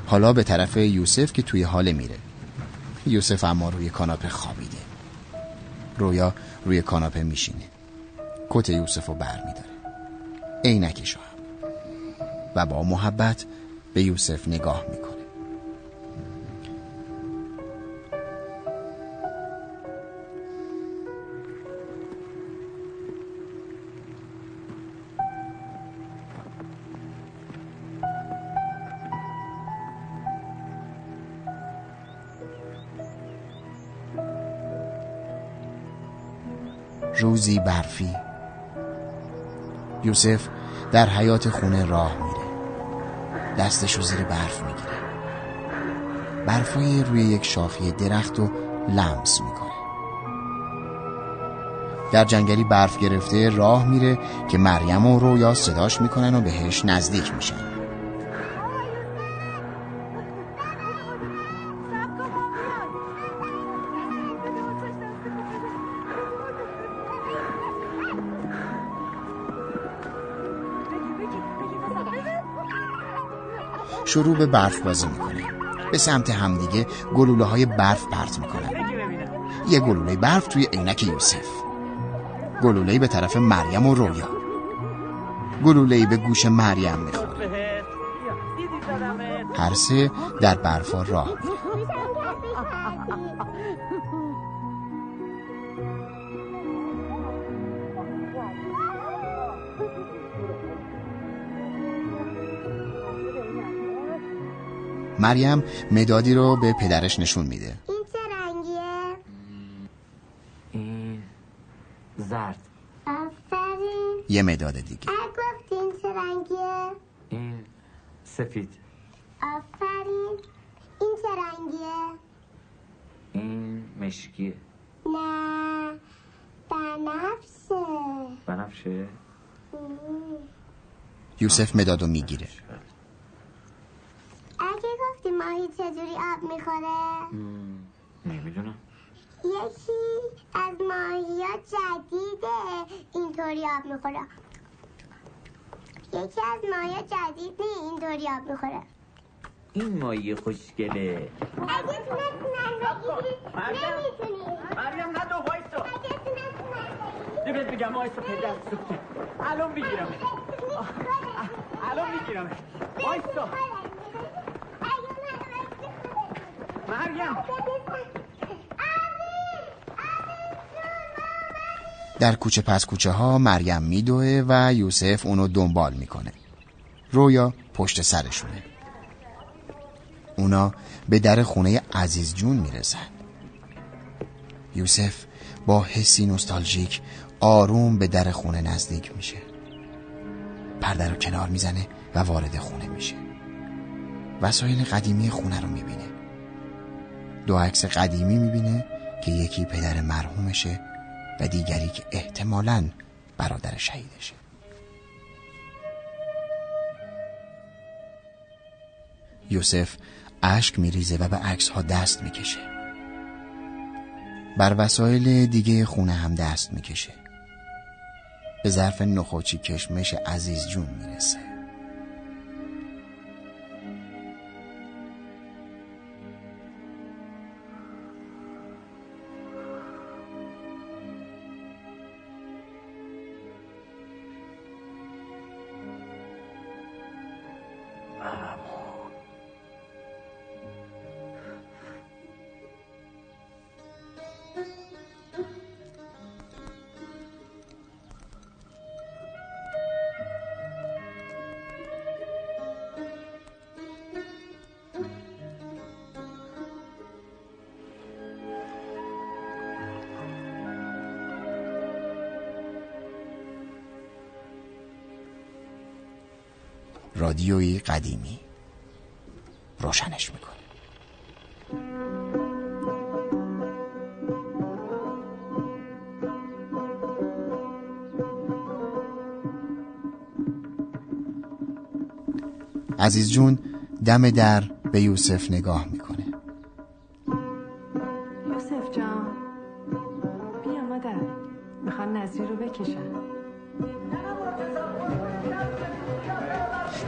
Speaker 2: حالا به طرف یوسف که توی حال میره. یوسف اما روی کاناپه خوابیده. رویا روی کاناپه میشینه. کت یوسف رو بر میداره عینکشو هم و با محبت به یوسف نگاه می‌کنه. روزی برفی یوسف در حیات خونه راه میره. دستش رو زیر برف می‌گیره. برفای روی یک شاخه درخت و لمس می‌کنه. در جنگلی برف گرفته راه میره که مریم و رویا صداش می‌کنن و بهش نزدیک میشن. شروع به برف بازی می‌کنه. به سمت همدیگه گلوله های برف پرت می‌کنن یه گلوله برف توی عینک یوسف. گلوله به طرف مریم و رویا. گلوله به گوش مریم می‌خوره. هر سه در برفا راه میره مریم مدادی رو به پدرش نشون میده.
Speaker 11: این چه رنگیه؟
Speaker 3: این زرد.
Speaker 11: آفرین.
Speaker 2: یه مداد دیگه.
Speaker 11: اه گفتی این چه رنگیه؟
Speaker 3: این سفید.
Speaker 11: آفرین. این چه رنگیه؟
Speaker 3: این مشکیه
Speaker 11: نه بنفشه.
Speaker 3: بنفشه؟
Speaker 2: یوسف مدادو می‌گیره
Speaker 11: اگه گفتی ماهی چجوری آب می‌خوره؟
Speaker 3: نمی‌دونم
Speaker 11: یکی از ماهی ها جدیده اینطوری آب می‌خوره. یکی از ماهی ها جدید نه اینطوری آب می‌خوره.
Speaker 3: این ماهی خوشگله.
Speaker 11: اگه تونستونن بگیری نمی‌تونی
Speaker 9: مریم نه دو وایسا.
Speaker 11: اگه تونستونن
Speaker 9: دیگه میگم وایسا پدر سوخته. الان می‌گیرم. الان می‌گیرم. وایسا. مریم.
Speaker 2: در کوچه پس کوچه ها مریم میدوه و یوسف اونو دنبال می‌کنه. رویا پشت سرشونه. اونا به در خونه عزیز جون می‌رسن. یوسف با حسی نوستالژیک آروم به در خونه نزدیک میشه. پرده رو کنار می‌زنه و وارد خونه میشه. وسایل قدیمی خونه رو می‌بینه. دو عکس قدیمی می‌بینه که یکی پدر مرحومشه و دیگری که احتمالاً برادر شهیدشه. یوسف اشک میریزه و به عکس ها دست می‌کشه. بر وسایل دیگه خونه هم دست می‌کشه. به ظرف نخوچی کشمش عزیز جون می‌رسه. قدیمی روشنش می‌کنه. عزیز جون دم در به یوسف نگاه می‌کنه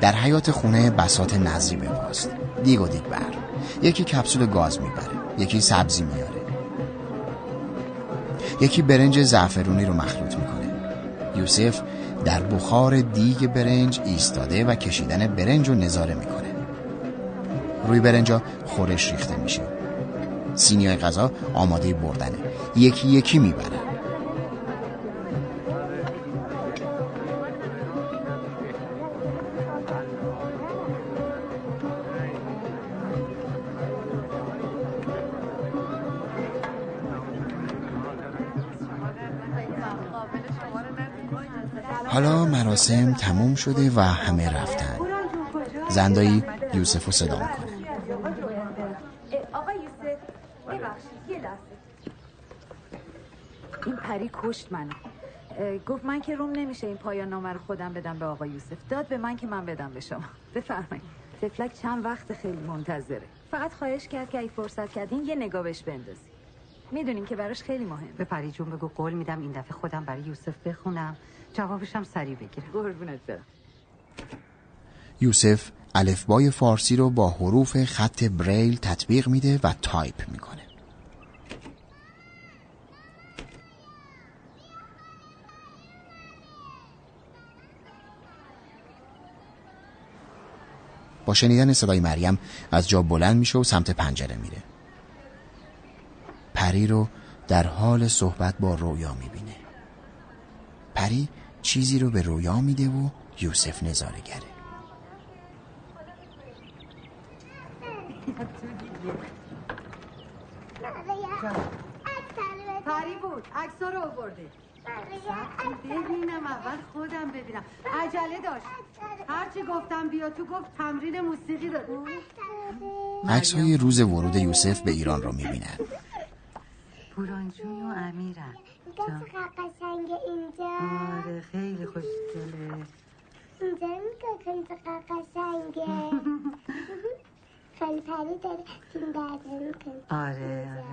Speaker 2: در حیات خونه بسات نظری بپاست دیگ و دیگ بر. یکی کپسول گاز می‌بره یکی سبزی میاره یکی برنج زعفرونی رو مخلوط می‌کنه. یوسف در بخار دیگ برنج ایستاده و کشیدن برنج رو نظاره می‌کنه. روی برنجا خورش ریخته میشه. سینی غذا آماده بردنه. یکی یکی می‌بره. مراسم تموم شده و همه رفتن. زندایی یوسف رو صدا می‌کنه.
Speaker 15: این پری کشت منو. گفت من که روم نمیشه این پایان نامه رو خودم بدم به آقا یوسف. داد به من که من بدم به شما. [laughs] بفرمایید. تفلک چند وقت خیلی منتظره. فقط خواهش کرد که ای فرصت کردین یه نگاه بهش بندازی می‌دونین که براش خیلی مهم
Speaker 4: به پری جون بگو قول میدم این دفعه خودم برای یوسف بخونم. جوابشم سریع بگیرم.
Speaker 15: قربونت برم.
Speaker 2: یوسف الفبای فارسی رو با حروف خط بریل تطبیق میده و تایپ می‌کنه. با شنیدن صدای مریم از جا بلند میشه و سمت پنجره میره. پری رو در حال صحبت با رویا می‌بینه. پری چیزی رو به رویا میده و یوسف نظاره گره
Speaker 4: پری بود عکس رو آورده. ببینم اول خودم ببینم. عجله داشت. هرچی گفتم بیا تو گفت تمرین موسیقی داره.
Speaker 2: عکس های روز ورود یوسف به ایران رو می‌بینن.
Speaker 4: پورانجون و امیرم.
Speaker 11: اینجا چقدر قشنگه اینجا.
Speaker 4: آره خیلی خوشگله
Speaker 11: اینجا نگاه کن چقدر قشنگه. [laughs] خیلی پری داره فیلم برداری می‌کنه
Speaker 4: آره آره.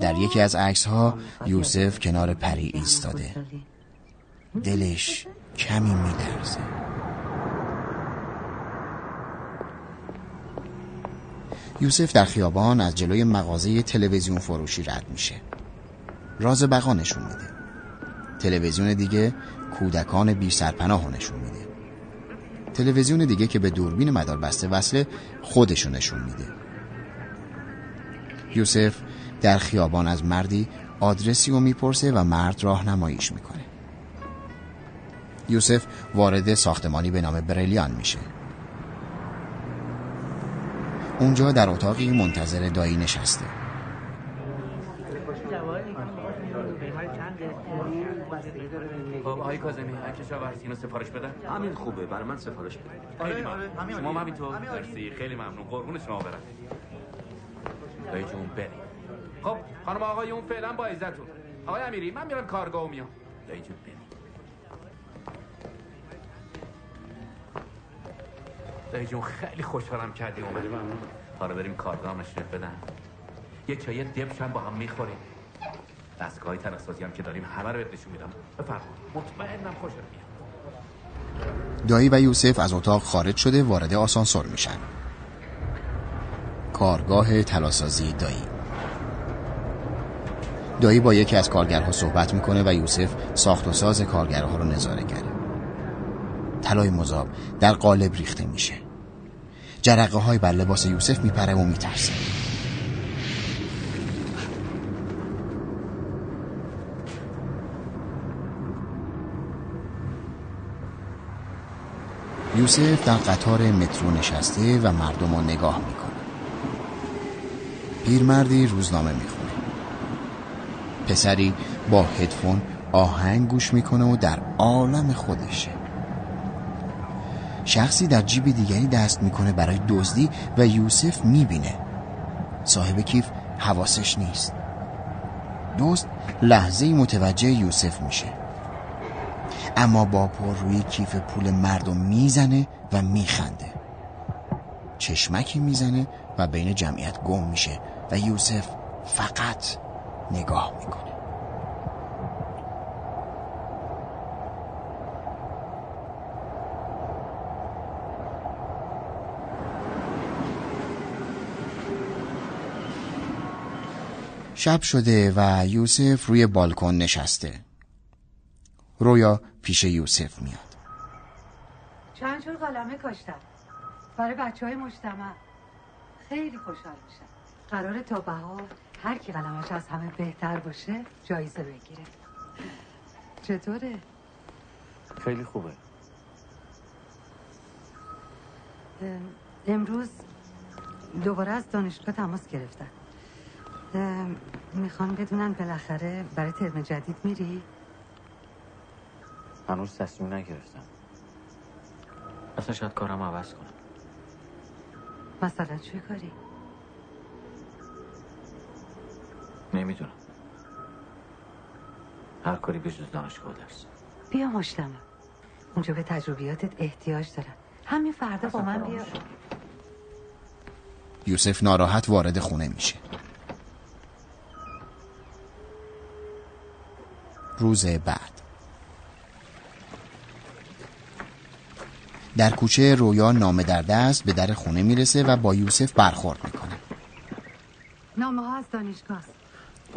Speaker 2: در یکی از عکس ها یوسف کنار پری ایستاده. دلش کمی میلرزه. یوسف در خیابان از جلوی مغازه تلویزیون فروشی رد میشه. راز بقا نشون میده. تلویزیون دیگه کودکان بی سرپناه نشون میده. تلویزیون دیگه که به دوربین مدار بسته وصله خودشو نشون میده. یوسف در خیابان از مردی آدرسی رو می‌پرسه و مرد راهنماییش می‌کنه. یوسف وارد ساختمانی به نام بریلیان میشه. اونجا در اتاقی منتظر دایی نشسته.
Speaker 12: خب آقای کاظمی کشاورزی اینو سفارش بدم
Speaker 8: همین خوبه برای من سفارش بده.
Speaker 12: خیلی ممنون. شما هم همینطور. مرسی. خیلی ممنون. قربون شما برم. دایی جون بریم. خب خانم آقای اون فعلا با عزتون. آقای امیری من میرم کارگاه و میام. دایی جون بریم. دایی جون خیلی خوشحالم کردی اومدی. ممنون. حالا بریم کارگاه نشرف بدن. یه چای دبش هم با هم می‌خوریم. دستگاه های هم که داریم همه رو بهت نشون میدم. بفرما. مطمئنم خوشت میاد.
Speaker 2: دایی و یوسف از اتاق خارج شده وارد آسانسور میشن. کارگاه تلاسازی دایی. دایی با یکی از کارگرها صحبت می‌کنه و یوسف ساخت و ساز کارگرها رو نظاره کرده طلای مذاب در قالب ریخته میشه. جرقه های بر لباس یوسف میپره و میترسه. یوسف در قطار مترو نشسته و مردم رو نگاه می‌کنه. پیرمردی روزنامه می‌خونه. پسری با هدفون آهنگ گوش می‌کنه و در عالم خودشه. شخصی در جیب دیگری دست می‌کنه برای دزدی و یوسف می‌بینه. صاحب کیف حواسش نیست. دوست لحظه متوجه یوسف میشه. اما با پر روی کیف پول مردم می‌زنه و میخنده. چشمکی می‌زنه و بین جمعیت گم میشه و یوسف فقط نگاه می‌کنه. شب شده و یوسف روی بالکن نشسته. رویا پیش یوسف میاد.
Speaker 4: چند جور قلمه کاشتم برای بچه های مجتمع. خیلی خوشحال میشن قرار تا بهار هر کی قلمش از همه بهتر باشه جایزه بگیره. چطوره؟
Speaker 3: خیلی خوبه.
Speaker 4: امروز دوباره از دانشگاه تماس گرفتن. می‌خوان بدونن بالاخره برای ترم جدید میری؟
Speaker 3: هنوز تصمیم نگرفتم. اصلا شاید کارم عوض کنم.
Speaker 4: مثلا چه کاری؟
Speaker 3: نمی‌دونم. هر کاری به جز دانشگاه درس.
Speaker 4: بیا مشتمه اونجا به تجربیاتت احتیاج دارن همین فردا با من بیا.
Speaker 2: یوسف ناراحت وارد خونه میشه. روز بعد. در کوچه رویا نامه در دست به در خونه می‌رسه و با یوسف برخورد می‌کنه.
Speaker 4: نامه ها از دانشگاه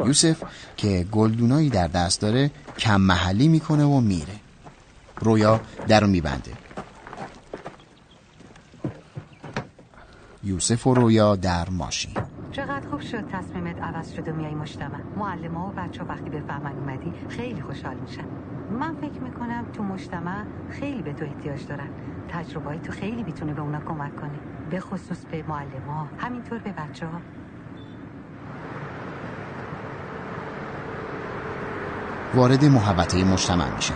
Speaker 2: یوسف که گلدونایی در دست داره کم محلی می‌کنه و میره. رویا در رو میبنده. یوسف و رویا در ماشین.
Speaker 4: چقدر خوب شد تصمیمت عوض شد و میای مجتمع. معلم ها و بچه وقتی بفهمن اومدی خیلی خوشحال میشن. من فکر می‌کنم تو مجتمع خیلی به تو احتیاج دارن. تجربه تو خیلی می‌تونه به اونا کمک کنه. به خصوص به معلم ها. همینطور به بچه ها
Speaker 2: وارد محوطه مجتمع میشه.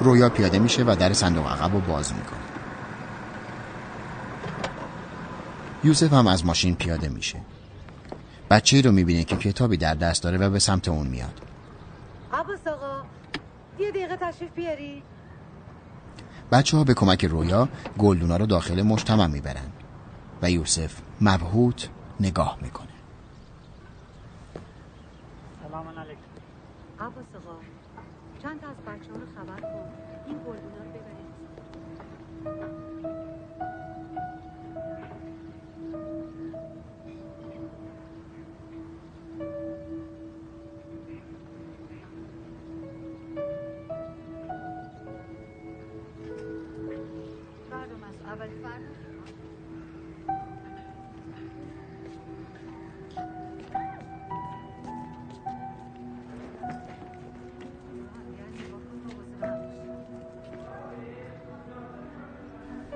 Speaker 2: رویا پیاده میشه و در صندوق عقب رو باز می‌کنه. یوسف هم از ماشین پیاده میشه. بچه رو می‌بینه که کتابی در دست داره و به سمت اون میاد.
Speaker 4: عباس آقا یه دقیقه تشریف بیاری؟
Speaker 2: بچه ها به کمک رویا گلدونا رو داخل مجتمع می‌برن و یوسف مبهوت نگاه می‌کنه.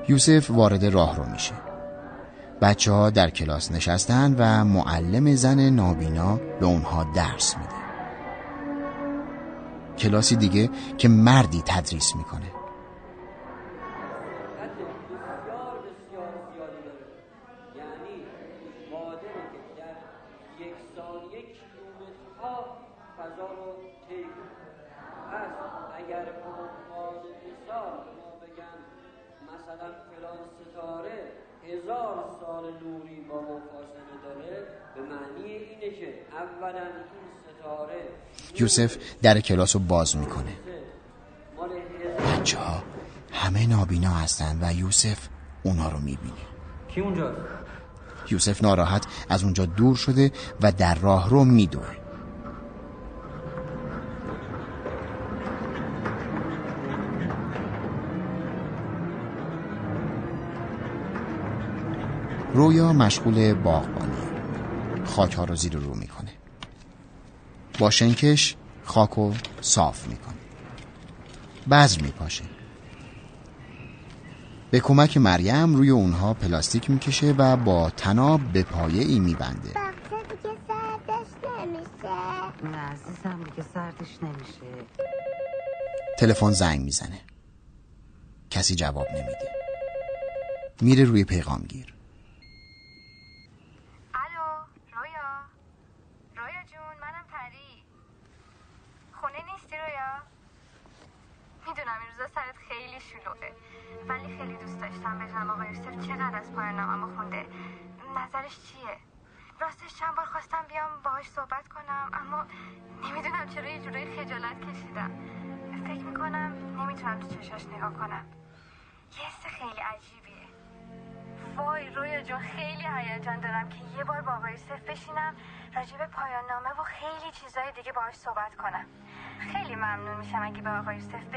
Speaker 2: یوسف وارد راه رو میشه. بچه ها در کلاس نشستن و معلم زن نابینا به اونها درس میده. کلاسی دیگه که مردی تدریس می‌کنه. یوسف در کلاس رو باز می‌کنه. بچه ها همه نابینا هستن و یوسف اونا رو می‌بینه.
Speaker 3: کی اونجا؟
Speaker 2: یوسف ناراحت از اونجا دور شده و در راه رو میدوه رویا مشغول باغبانی. خاک ها رو زیر رو می‌کنه. با شنکش خاک و صاف می‌کنه. بذر میپاشه. به کمک مریم روی اونها پلاستیک می‌کشه و با تناب به پایه ای میبنده.
Speaker 11: دیگه سردش نمیشه.
Speaker 4: نه عزیزم دیگه سردش نمیشه.
Speaker 2: تلفن زنگ می‌زنه. کسی جواب نمیده. میره روی پیغامگیر.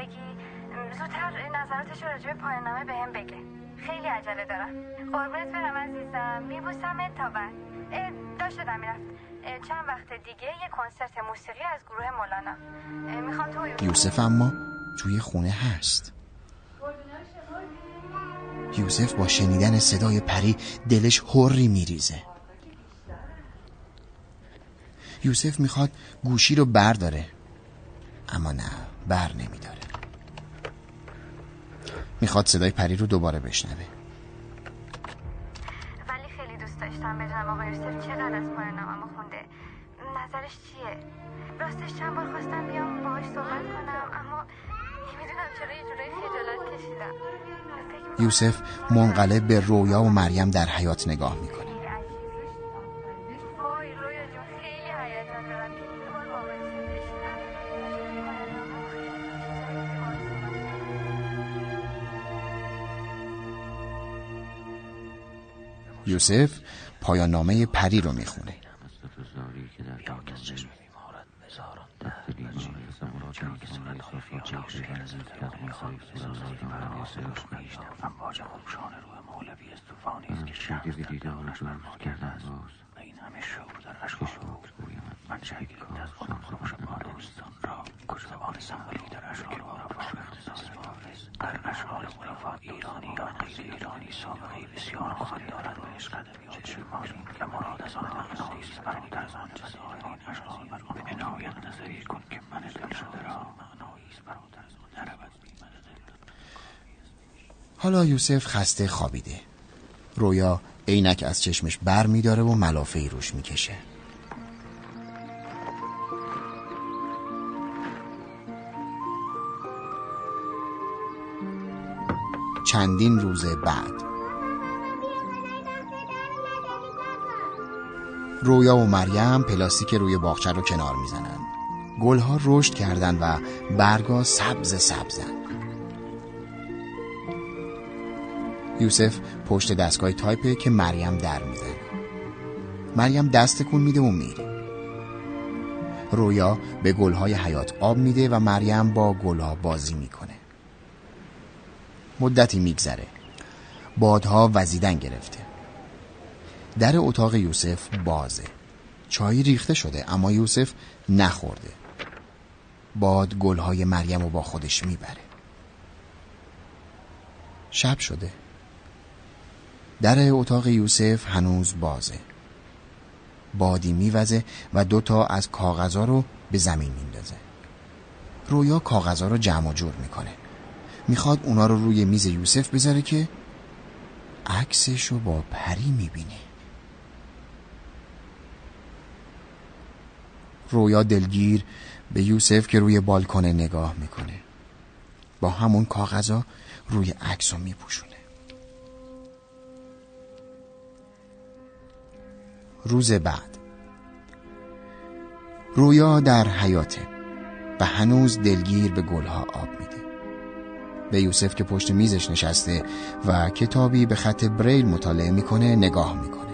Speaker 13: بگی. زودتر نظراتش رو راجع به پایان نامه بهم بگه. خیلی عجله دارم. قربونت برم عزیزم. میبوسمت تا بعد داشت می‌رفت. چند وقت دیگه یه کنسرت موسیقی از گروه مولانا. می‌خوام تو
Speaker 2: یوسف اما توی خونه هست. یوسف با شنیدن صدای پری دلش هری میریزه. یوسف می‌خواد گوشی رو برداره. اما نه بر نمیداره. می‌خواد صدای پری رو دوباره بشنوه.
Speaker 13: ولی خیلی دوست داشتم بجنم آقای یوسف چقدر از پایان ناممو خونده. نظرش چیه؟ راستش چند بار خواستم بیام باهاش صحبت کنم اما نمی‌دونم چرا یه جورایی خجالت کشیدم.
Speaker 2: یوسف منقلب به رویا و مریم در حیات نگاه می‌کنه.
Speaker 13: یوسف پایان نامه
Speaker 2: پری رو می‌خونه.
Speaker 3: این همه شعور در اشکال من شهید از خودم با دوستان را در رفاق اختصاص حافظ در ملفا ایرانی یا غیر ایرانی سابقه بسیار خواهد دارد. به عشق ادبیات چشمانی که مراد از آن از آن این عنایت نظری کن که من دل شده را معنایی است برادر از آن نرود.
Speaker 2: حالا یوسف خسته خوابیده. رویا عینک از چشمش بر میداره و ملافه ای روش می‌کشه. چندین روز بعد. رویا و مریم پلاستیک روی باغچه رو کنار می‌زنن. گلها رشد کردن و برگا سبز سبزن یوسف پشت دستگاه تایپه که مریم در می‌زنه. مریم دست کن میده و میره. رویا به گلهای حیات آب میده و مریم با گلها بازی می‌کنه. مدتی میگذره. بادها وزیدن گرفته. در اتاق یوسف بازه. چای ریخته شده اما یوسف نخورده. باد گلهای مریم رو با خودش می‌بره. شب شده. در اتاق یوسف هنوز بازه. بادی میوزه و دوتا از کاغذا رو به زمین میندازه. رویا کاغذا رو جمع جور می‌کنه. می‌خواد اونا رو روی میز یوسف بذاره که عکسش رو با پری می‌بینه. رویا دلگیر به یوسف که روی بالکن نگاه می‌کنه. با همون کاغذا روی عکس رو میپوشونه. روز بعد. رویا در حیاته و هنوز دلگیر به گلها آب میده. به یوسف که پشت میزش نشسته و کتابی به خط بریل مطالعه می‌کنه نگاه می‌کنه.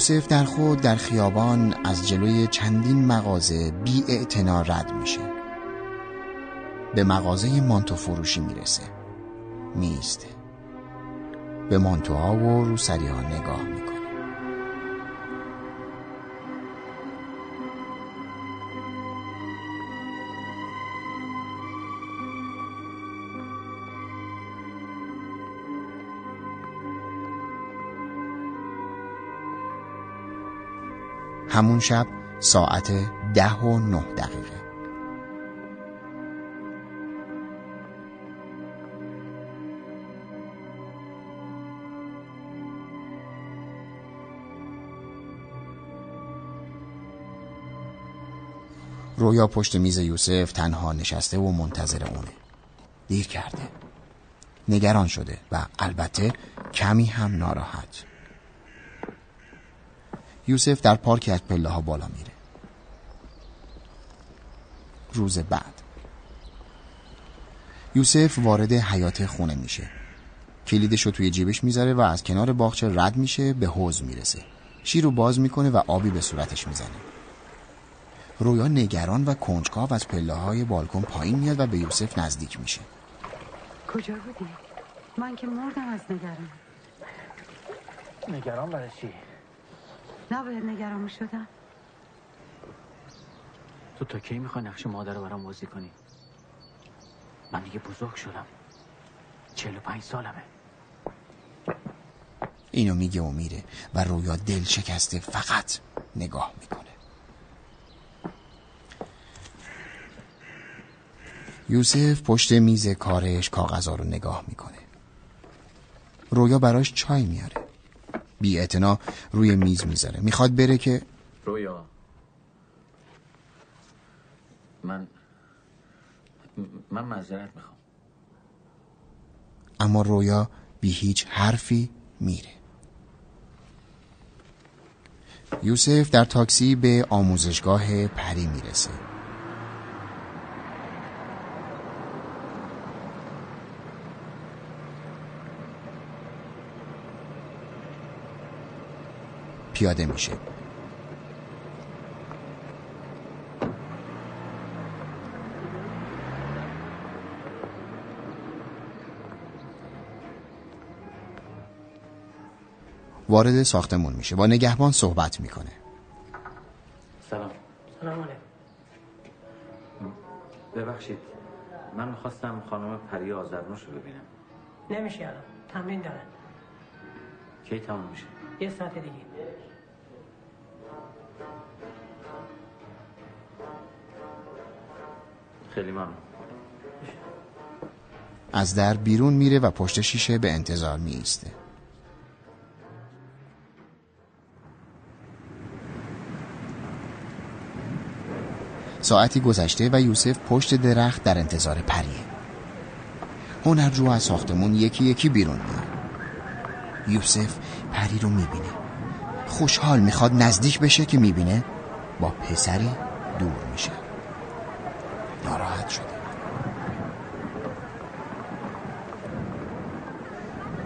Speaker 2: یوسف در خود در خیابان از جلوی چندین مغازه بی رد میشه. به مغازه مانتو فروشی می‌رسه. میسته. به مانتوها و روسری ها نگاه می‌کنه. همون شب ساعت ده و نه دقیقه. رویا پشت میز یوسف تنها نشسته و منتظر اونه. دیر کرده. نگران شده و البته کمی هم ناراحت. یوسف در پارک از پله ها بالا میره. روز بعد. یوسف وارد حیات خونه میشه. کلیدش رو توی جیبش می‌ذاره و از کنار باغچه رد میشه به حوز می‌رسه. شیر رو باز می‌کنه و آبی به صورتش می‌زنه. رویا نگران و کنجکاو از پله های بالکن پایین میاد و به یوسف نزدیک میشه.
Speaker 4: کجا بودی؟ من که مردم از نگران.
Speaker 3: نگران برای چی؟
Speaker 4: نباید نگران شدم.
Speaker 3: تو تا کی می‌خوای نقش مادر رو برام بازی کنی؟ من دیگه بزرگ شدم. چهل و پنج سالمه.
Speaker 2: اینو میگه و میره و رویا دل شکسته فقط نگاه می‌کنه. یوسف پشت میز کارش کاغذا رو نگاه می‌کنه. رویا براش چای میاره. بی روی میز می‌ذاره. می‌خواد بره که
Speaker 3: رویا. من من معذرت می‌خوام.
Speaker 2: اما رویا بی هیچ حرفی میره. یوسف در تاکسی به آموزشگاه پری می‌رسه. پیاده میشه. وارد ساختمون میشه. با نگهبان صحبت می‌کنه.
Speaker 3: سلام.
Speaker 16: سلام علیکم.
Speaker 3: ببخشید. من می‌خواستم خانم پری آزرنوش رو ببینم.
Speaker 16: نمیشه الان. تمرین دارن.
Speaker 3: کی تمام میشه؟
Speaker 16: یه ساعت دیگه.
Speaker 3: خیلی ممنون.
Speaker 2: از در بیرون میره و پشت شیشه به انتظار میسته ساعتی گذشته و یوسف پشت درخت در انتظار پریه هنرجو از ساختمون یکی یکی بیرون میاد یوسف پری رو می‌بینه. خوشحال می‌خواد نزدیک بشه که می‌بینه. با پسری دور میشه. ناراحت شده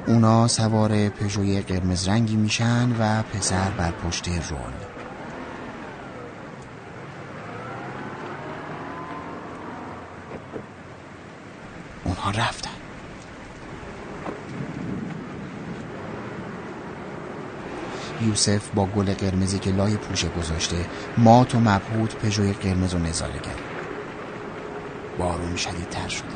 Speaker 2: اونا سوار پژوی قرمز رنگی میشن و پسر بر پشت رول اونها رفتن. یوسف با گل قرمزی که لای پوشه گذاشته مات و مبهوت پژوی قرمز رو نظاره کرد. بارون شدیدتر شده.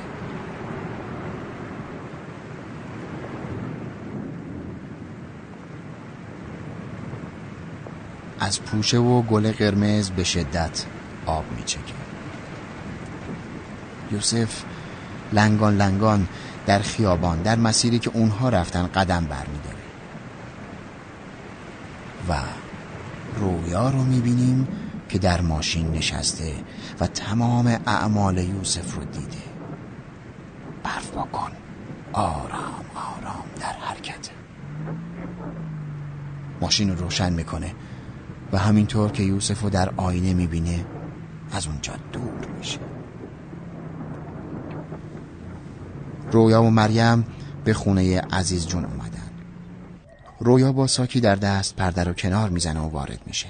Speaker 2: از پوشه و گل قرمز به شدت آب میچکه. یوسف لنگان لنگان در خیابان در مسیری که اونها رفتن قدم برمیداره. و رویا رو می‌بینیم که در ماشین نشسته و تمام اعمال یوسف رو دیده. برف بکن آرام آرام در حرکت. ماشین رو روشن می‌کنه و همینطور که یوسف رو در آینه می‌بینه از اونجا دور میشه. رویا و مریم به خونه عزیز جون اومدن. رویا با ساکی در دست پرده رو کنار می‌زنه و وارد میشه.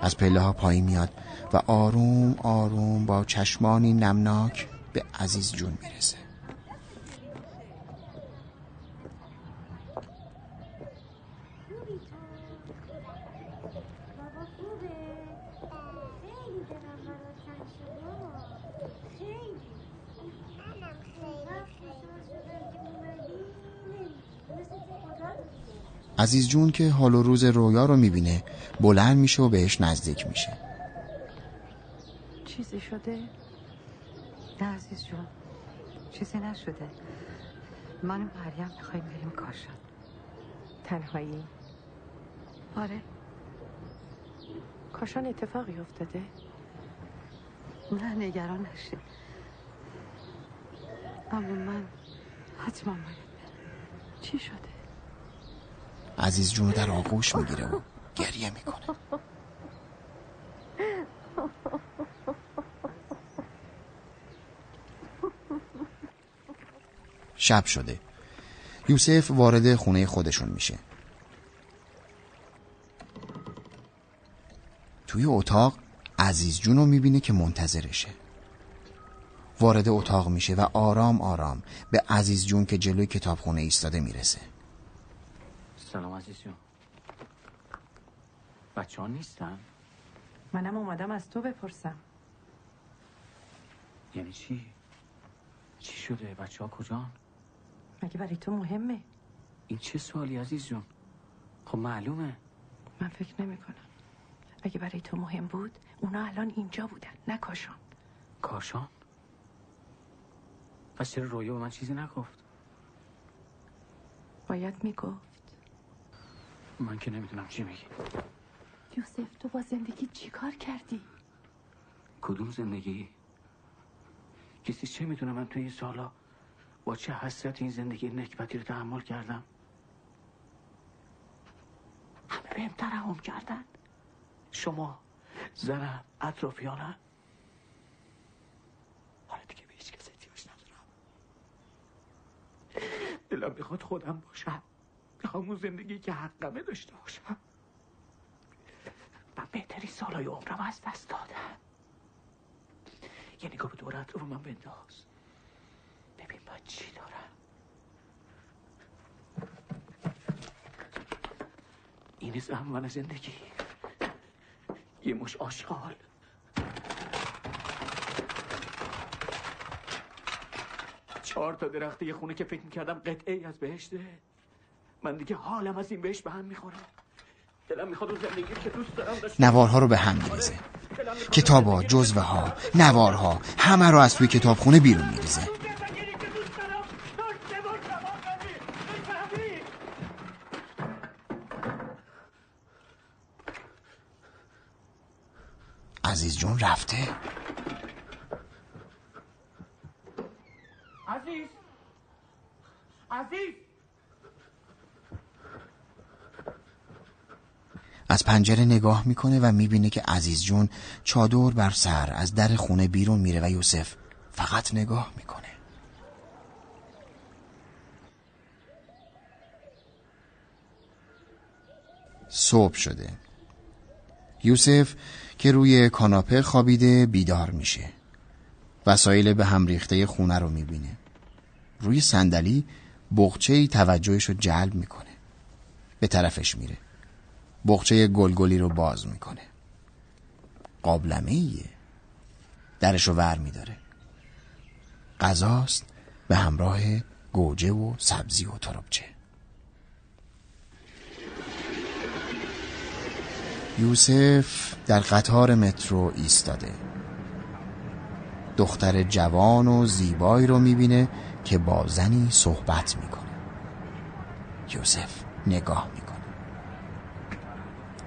Speaker 2: از پله ها پایین میاد و آروم آروم با چشمانی نمناک به عزیز جون می‌رسه. عزیز جون که حال و روز رویا رو می‌بینه بلند میشه و بهش نزدیک میشه
Speaker 5: چیزی شده؟
Speaker 4: نه عزیز جون چیزی نشده من و مریم می‌خوایم بریم کاشان
Speaker 5: تنهایی؟
Speaker 4: آره
Speaker 5: کاشان اتفاقی افتاده؟
Speaker 4: نه نگران نشید اما من حتما باید برم
Speaker 5: چی شده؟
Speaker 2: عزیز جون در آغوش می‌گیره و گریه می‌کنه. شب شده. یوسف وارد خونه خودشون میشه. توی اتاق عزیز جون رو می‌بینه که منتظرشه. وارد اتاق میشه و آرام آرام به عزیز جون که جلوی کتابخونه ایستاده می‌رسه.
Speaker 3: سلام عزیز جون بچه ها نیستن؟
Speaker 5: منم اومدم از تو بپرسم
Speaker 3: یعنی چی؟ چی شده؟ بچه ها کجان؟
Speaker 5: مگه برای تو مهمه
Speaker 3: این چه سوالی عزیز جون؟ خب معلومه
Speaker 5: من فکر نمی کنم اگه برای تو مهم بود اونا الان اینجا بودن نه کاشان
Speaker 3: کاشان؟ پس چرا رویا به من چیزی نگفت؟
Speaker 5: باید می‌گفت
Speaker 3: من که نمی‌دونم چی میگی.
Speaker 5: یوسف تو با زندگی چی کار کردی؟
Speaker 3: کدوم زندگی؟ کسی چه می‌دونه من توی این سالا با چه حسرت این زندگی نکبتی رو تحمل کردم؟ همه بهم ترحم کردن. شما زنم اطرافیانم حالا دیگه به هیچ کسی احتیاج ندارم. دلم می‌خواد خودم باشم. اون زندگی که حقمه داشته باشم. من بهتری سالای عمرم از دست دادم. یه نگاه به دور اطراف من بنداز. ببین من چی دارم. این زمان زندگی. یه مش آشغال. چهار تا درخت یه خونه که فکر می‌کردم قطعه ای از بهشته. من دیگه حالم از این بهش به هم می‌خوره. دلم می‌خواد اون زندگی که دوست دارم داشته
Speaker 2: نوارها رو به هم میریزه. کتابا جزوه ها نوارها همه رو از توی کتابخونه بیرون میریزه. عزیز جون رفته.
Speaker 12: عزیز. عزیز.
Speaker 2: از پنجره نگاه می‌کنه و می‌بینه که عزیز جون چادر بر سر از در خونه بیرون میره و یوسف فقط نگاه می‌کنه. صبح شده. یوسف که روی کاناپه خوابیده بیدار میشه. وسایل به هم ریخته خونه رو می‌بینه. روی صندلی بغچه توجهش رو جلب می‌کنه. به طرفش میره. بغچه گلگلی رو باز می‌کنه. قابلمه ایه درش رو ور میداره. غذاست به همراه گوجه و سبزی و تربچه. یوسف در قطار مترو ایستاده. دختر جوان و زیبایی رو می‌بینه که با زنی صحبت می‌کنه. یوسف نگاه می‌کنه.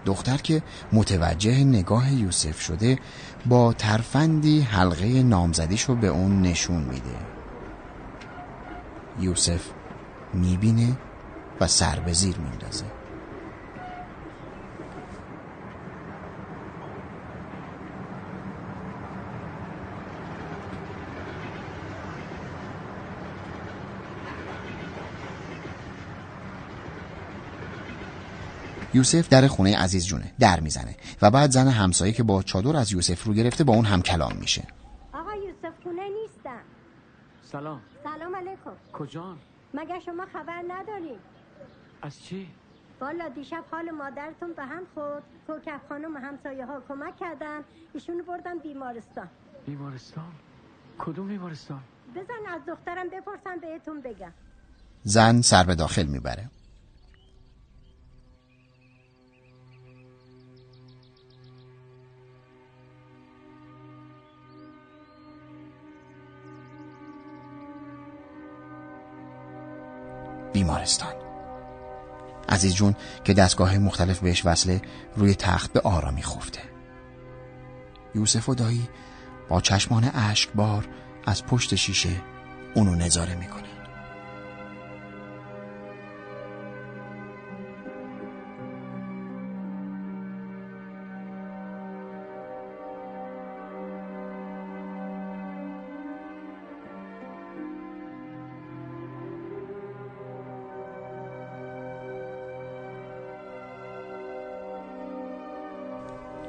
Speaker 2: دختر که متوجه نگاه یوسف شده با ترفندی حلقه نامزدیشو به اون نشون میده. یوسف می‌بینه و سر به زیر میندازه. یوسف در خونه عزیز جونه در می‌زنه و بعد زن همسایه که با چادر از یوسف رو گرفته با اون هم کلام میشه.
Speaker 17: آقا یوسف خونه نیستم.
Speaker 3: سلام.
Speaker 17: سلام علیکم.
Speaker 3: کجا
Speaker 17: مگه شما خبر ندارید
Speaker 3: از چی؟
Speaker 17: والا دیشب حال مادرتون به هم خورد. کوکب خانم و همسایه ها کمک کردن. ایشونو بردن بیمارستان.
Speaker 3: بیمارستان؟ کدوم بیمارستان؟
Speaker 17: بزن از دخترم بپرسن بهتون بگم.
Speaker 2: زن سر به داخل می‌بره. بیمارستان. عزیز جون که دستگاه مختلف بهش وصله روی تخت به آرامی خفته یوسف و دایی با چشمان اشکبار از پشت شیشه اونو نظاره می‌کنه.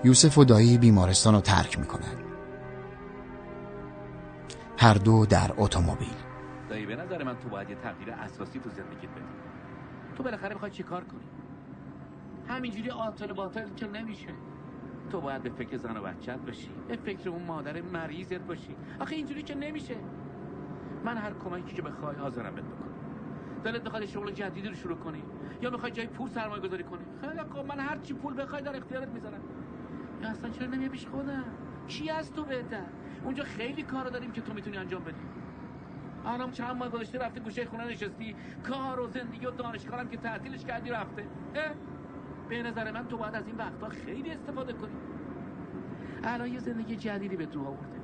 Speaker 2: یوسف و دایی بیمارستان رو ترک می‌کنن. هر دو در اتومبیل.
Speaker 12: دایی به نظر من تو باید یه تغییر اساسی تو زندگیت بدی. تو بالاخره می‌خوای چی کار کنی؟ همینجوری آتل باطل که نمیشه. تو باید به فکر زن و بچت باشی به فکر اون مادر مریضت باشی. آخه اینجوری که نمیشه. من هر کمکی که بخوای حاضرم بهت بکنم. دلت بخواد شغل جدیدی رو شروع کنی یا می‌خوای جای پول سرمایه گذاری کنی؟ خیلی خوب من هر چی پول بخوای در اختیارت می‌ذارم. اصلا چرا نمیای پیش خودم؟ چی از تو بهتر؟ اونجا خیلی کار داریم که تو می‌تونی انجام بدی. الان چند ماه گذشته رفتی گوشه خونه نشستی. کار و زندگی و دانشگاهم که تعطیلش کردی رفته؟ به نظر من تو باید از این وقتا خیلی استفاده کنی. الان یه زندگی جدیدی به تو آورده.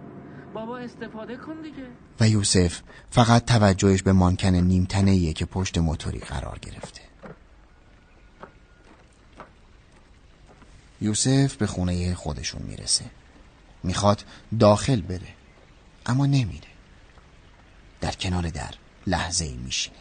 Speaker 12: بابا استفاده کن دیگه.
Speaker 2: و یوسف فقط توجهش به مانکن نیمتنه که پشت موتوری قرار گرفته. یوسف به خونه خودشون می‌رسه. می‌خواد داخل بره اما نمیره. در کنار در لحظه ای میشینه.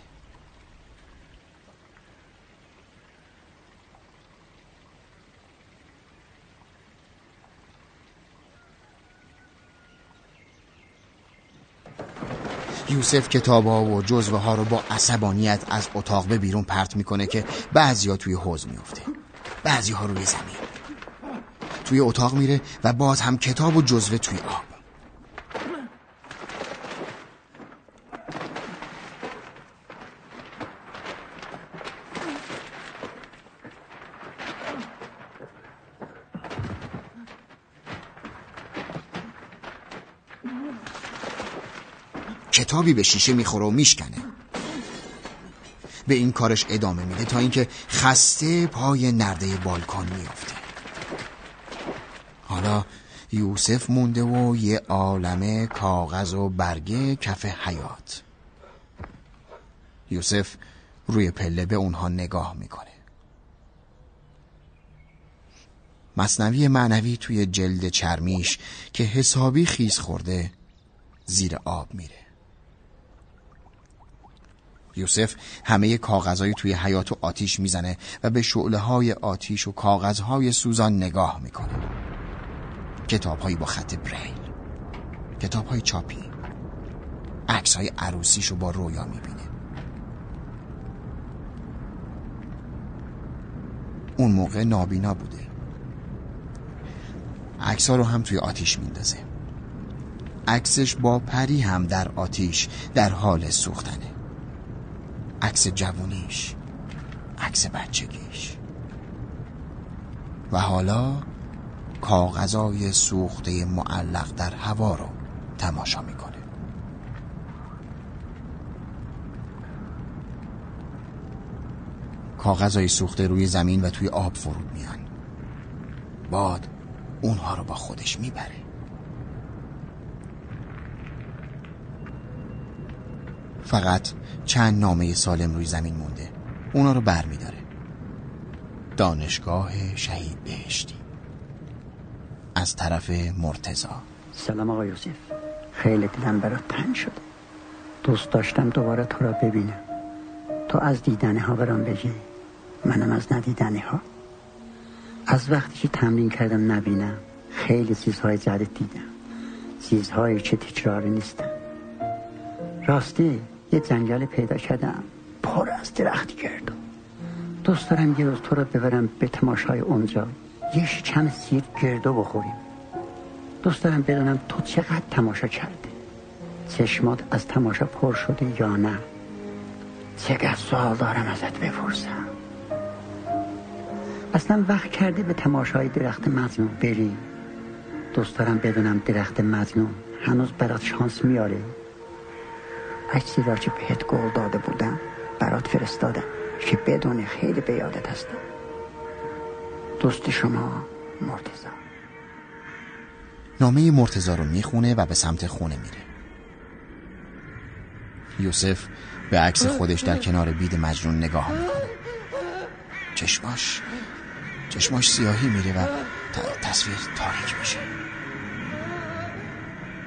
Speaker 2: یوسف کتابها و جزوه ها رو با عصبانیت از اتاق به بیرون پرت می‌کنه که بعضیا توی حوز میفته بعضی ها روی زمین. توی اتاق میره و باز هم کتاب و جزوه توی آب. کتابی به شیشه می‌خوره و میشکنه. به این کارش ادامه میده تا اینکه خسته پای نرده بالکن میافته. حالا یوسف مونده و یه عالمه کاغذ و برگه کف حیات. یوسف روی پله به اونها نگاه می‌کنه. مصنوی معنوی توی جلد چرمیش که حسابی خیز خورده زیر آب میره. یوسف همه کاغذهای توی حیات و آتیش می‌زنه و به شعله های آتیش و کاغذهای سوزان نگاه می‌کنه. کتابهایی با خط بریل کتابهای چاپی. عکس های عروسیشو با رویا می‌بینه. اون موقع نابینا بوده. عکس رو هم توی آتیش میندازه. عکسش با پری هم در آتیش در حال سوختنه. عکس جوونیش عکس بچگیش. و حالا کاغذای سوخته معلق در هوا رو تماشا می‌کنه. کاغذای سوخته روی زمین و توی آب فرود میان. باد اونها رو با خودش می‌بره. فقط چند نامه سالم روی زمین مونده. اونا رو بر میداره دانشگاه شهید بهشتی. از طرف مرتزا
Speaker 6: سلام آقا یوسف. خیلی دلم برات تنگ شده. دوست داشتم دوباره تو را ببینم. تو از دیدنه ها برام بگی. منم از ندیدنه ها از وقتی که تمرین کردم نبینم. خیلی چیزهای جدید دیدم. چیزهایی که تکراری نیستن راستی یه جنگل پیدا کردم. پر از درختی گردو دوست دارم یه روز تو رو ببرم به تماشای اونجا. یه شکم سیر گردو بخوریم. دوست دارم بدونم تو چقدر تماشا کرده؟ چشمات از تماشا پر شده یا نه؟ چقدر سوال دارم ازت بپرسم. اصلا وقت کرده به تماشای درخت مزنون بری دوست دارم بدونم درخت مزنون هنوز برات شانس میاره. عکسی را که بهت گل داده بودم؟ برات فرستادم که بدون خیلی به یادت هستم. دوست شما مرتزا
Speaker 2: نامه مرتزا رو می‌خونه و به سمت خونه میره. یوسف به عکس خودش در کنار بید مجنون نگاه می‌کنه. چشماش چشماش سیاهی میره و تصویر تاریک میشه.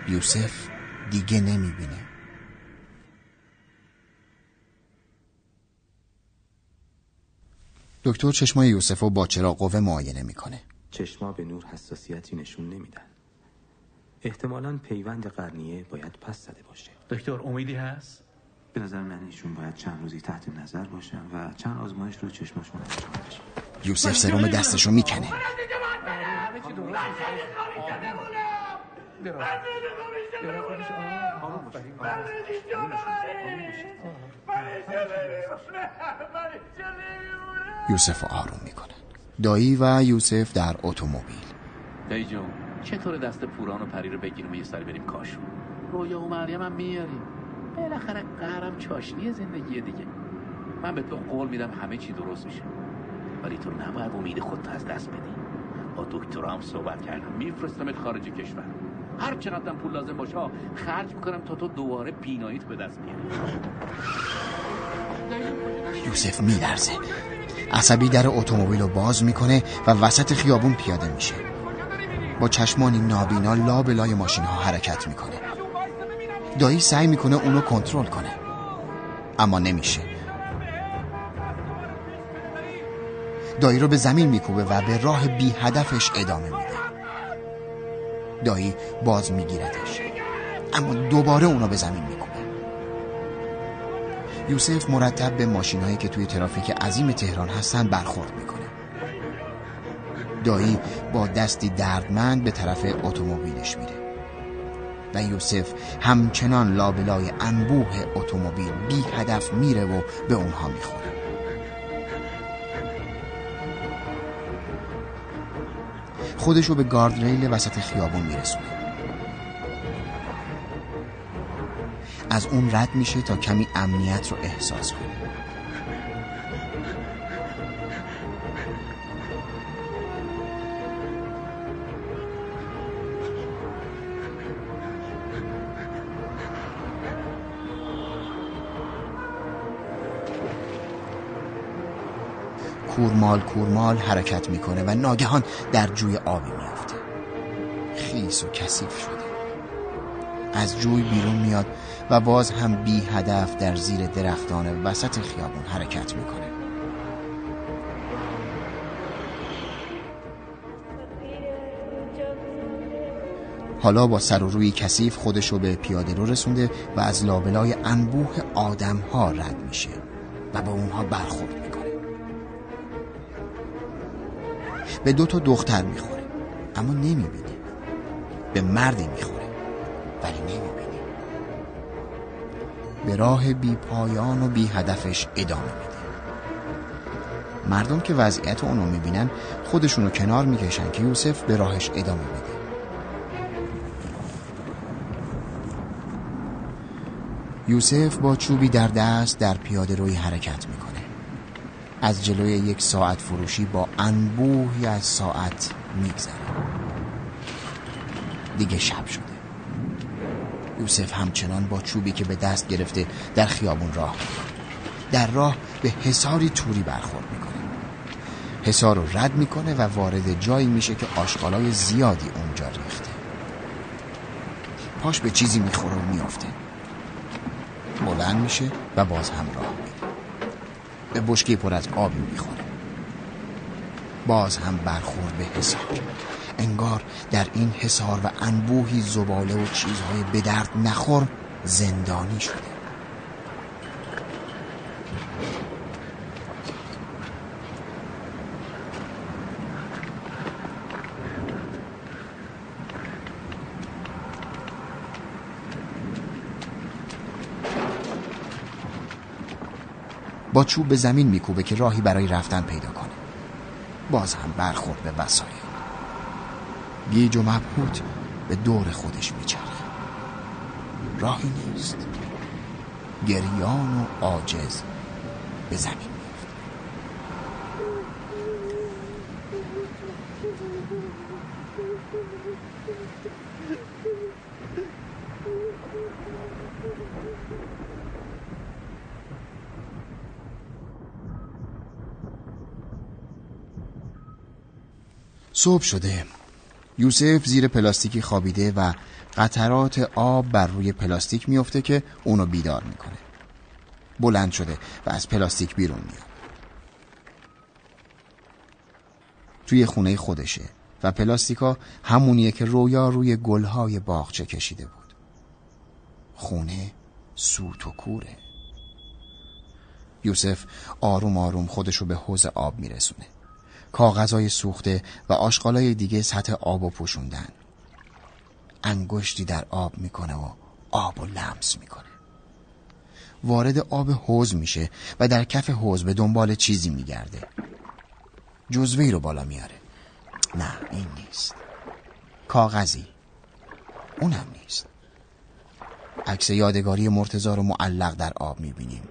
Speaker 2: یوسف دیگه نمی‌بینه. دکتر چشمای یوسف رو با چرا قوه معاینه می‌کنه.
Speaker 18: چشما به نور حساسیتی نشون نمیدن. احتمالا پیوند قرنیه باید پس زده باشه.
Speaker 12: دکتر امیدی هست؟
Speaker 18: به نظر من ایشون باید چند روزی تحت نظر باشن و چند آزمایش رو چشمشون انجام بشه
Speaker 2: یوسف سرم دستشو می‌کنه. یوسف آروم می‌کنه. دایی و یوسف در اتومبیل.
Speaker 12: دایی جون چطور دست پوران و پری رو بگیریم و یه سری بریم کاشون رویا و مریم هم میاریم. بالاخره قهرم چاشنی زندگی دیگه. من به تو قول میدم همه چی درست میشه. ولی تو نباید امید خودت از دست بدی. با دکترا هم صحبت کردم. میفرستمت خارج کشور. هر چقدر پول لازم باشه خرج می‌کنم تا تو دوباره بیناییت به دست بیاری.
Speaker 2: یوسف میلرزه. عصبی در اتومبیل رو باز می‌کنه و وسط خیابون پیاده میشه. با چشمانی نابینا لابلای ماشین ها حرکت می‌کنه. دایی سعی می‌کنه اونو کنترل کنه. اما نمیشه. دایی رو به زمین میکوبه و به راه بی هدفش ادامه میده. دایی باز میگیرتش اما دوباره اونو به زمین میکوبه. یوسف مرتب به ماشین هایی که توی ترافیک عظیم تهران هستن برخورد می‌کنه. دایی با دستی دردمند به طرف اتومبیلش میره. و یوسف همچنان لابلای انبوه اتومبیل بی هدف میره و به اونها می‌خوره. خودشو به گاردریل وسط خیابون میرسونه. از اون رد میشه تا کمی امنیت رو احساس کنه. کورمال کورمال حرکت می‌کنه و ناگهان در جوی آبی میافته. خیس و کثیف شده. از جوی بیرون میاد و باز هم بی هدف در زیر درختان وسط خیابون حرکت می‌کنه. حالا با سر و روی کثیف خودشو به پیاده رو رسونده و از لابلای انبوه آدم ها رد میشه و با اونها برخورد به دو تا دختر می‌خوره. اما نمی‌بینه. به مردی می‌خوره. ولی نمی‌بینه. به راه بی پایان و بی هدفش ادامه میده. مردم که وضعیت اونو می‌بینن خودشونو کنار می‌کشن که یوسف به راهش ادامه بده. یوسف با چوبی در دست در پیاده روی حرکت می‌کنه. از جلوی یک ساعت فروشی با انبوهی از ساعت میگذره. دیگه شب شده. یوسف همچنان با چوبی که به دست گرفته در خیابون راه در راه به حساری توری برخورد می‌کنه. حسار رو رد می‌کنه و وارد جایی میشه که آشغالای زیادی اونجا ریخته. پاش به چیزی می‌خوره و میافته. بلند میشه و باز هم راه به بشکی پر از آبی می‌خوره. باز هم برخورد به حسار انگار در این حسار و انبوهی زباله و چیزهای به درد نخور زندانی شده. چوب به زمین میکوبه که راهی برای رفتن پیدا کنه. باز هم برخورد به وسایل. گیج و مبهوت به دور خودش میچرخه. راهی نیست. گریان و عاجز به زمین. صبح شده. یوسف زیر پلاستیکی خوابیده و قطرات آب بر روی پلاستیک میفته که اونو بیدار می‌کنه. بلند شده و از پلاستیک بیرون میاد توی خونه خودشه و پلاستیکا همونیه که رویا روی گلهای باغچه کشیده بود. خونه سوت و کوره. یوسف آروم آروم خودشو به حوز آب میرسونه. کاغذهای سوخته و آشغالای دیگه سطح آب و پوشوندن. انگشتی در آب می‌کنه و آب و لمس می‌کنه. وارد آب حوز میشه و در کف حوز به دنبال چیزی میگرده. جزوهی رو بالا میاره. نه این نیست. کاغذی. اونم نیست. عکس یادگاری مرتزا رو معلق در آب می‌بینیم.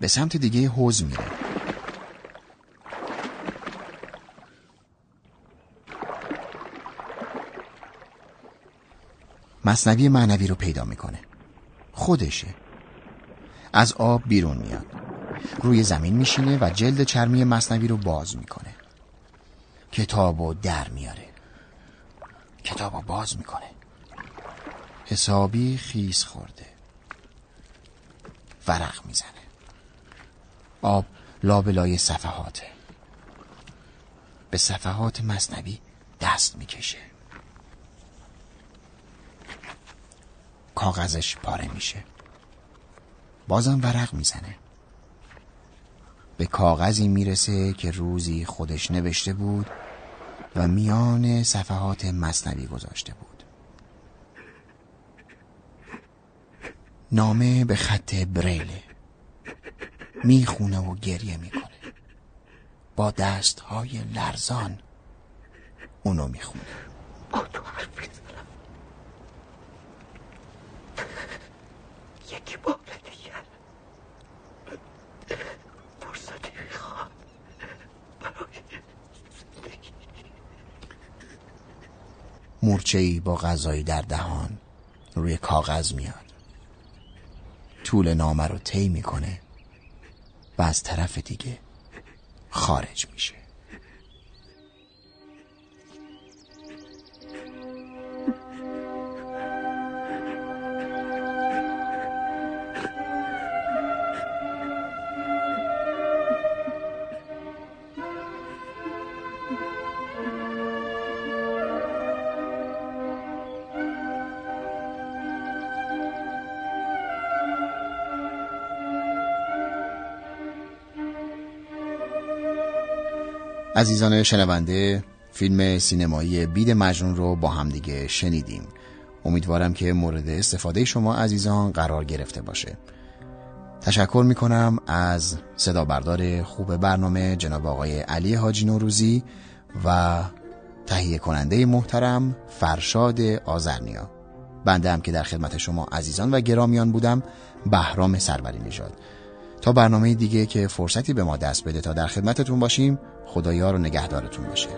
Speaker 2: به سمت دیگه حوز میره. مصنوی معنوی رو پیدا می‌کنه. خودشه. از آب بیرون میاد. روی زمین میشینه و جلد چرمی مصنوی رو باز می‌کنه. کتابو در میاره. کتابو باز می‌کنه. حسابی خیز خورده. ورق می‌زنه. آب لابلای صفحاته. به صفحات مصنوی دست می‌کشه. کاغذش پاره میشه. بازم ورق می‌زنه. به کاغذی می‌رسه که روزی خودش نوشته بود و میان صفحات مصنوی گذاشته بود. نامه به خط بریله می‌خونه و گریه می‌کنه. با دستهای لرزان اونو می‌خونه. یکی بار دیگر فرصتی می‌خواد برای زندگی. مورچه ای با غذایی در دهان روی کاغذ میاد. طول نامه رو طی می‌کنه و از طرف دیگه خارج میشه. عزیزان شنونده فیلم سینمایی بید مجنون رو با همدیگه شنیدیم. امیدوارم که مورد استفاده شما عزیزان قرار گرفته باشه. تشکر می‌کنم از صدا بردار خوب برنامه جناب آقای علی حاجی نوروزی و تهیه کننده محترم فرشاد آزرنیا بنده هم که در خدمت شما عزیزان و گرامیان بودم بهرام سروری نژاد. تا برنامه دیگه که فرصتی به ما دست بده تا در خدمتتون باشیم خدایا رو نگهدارتون باشه.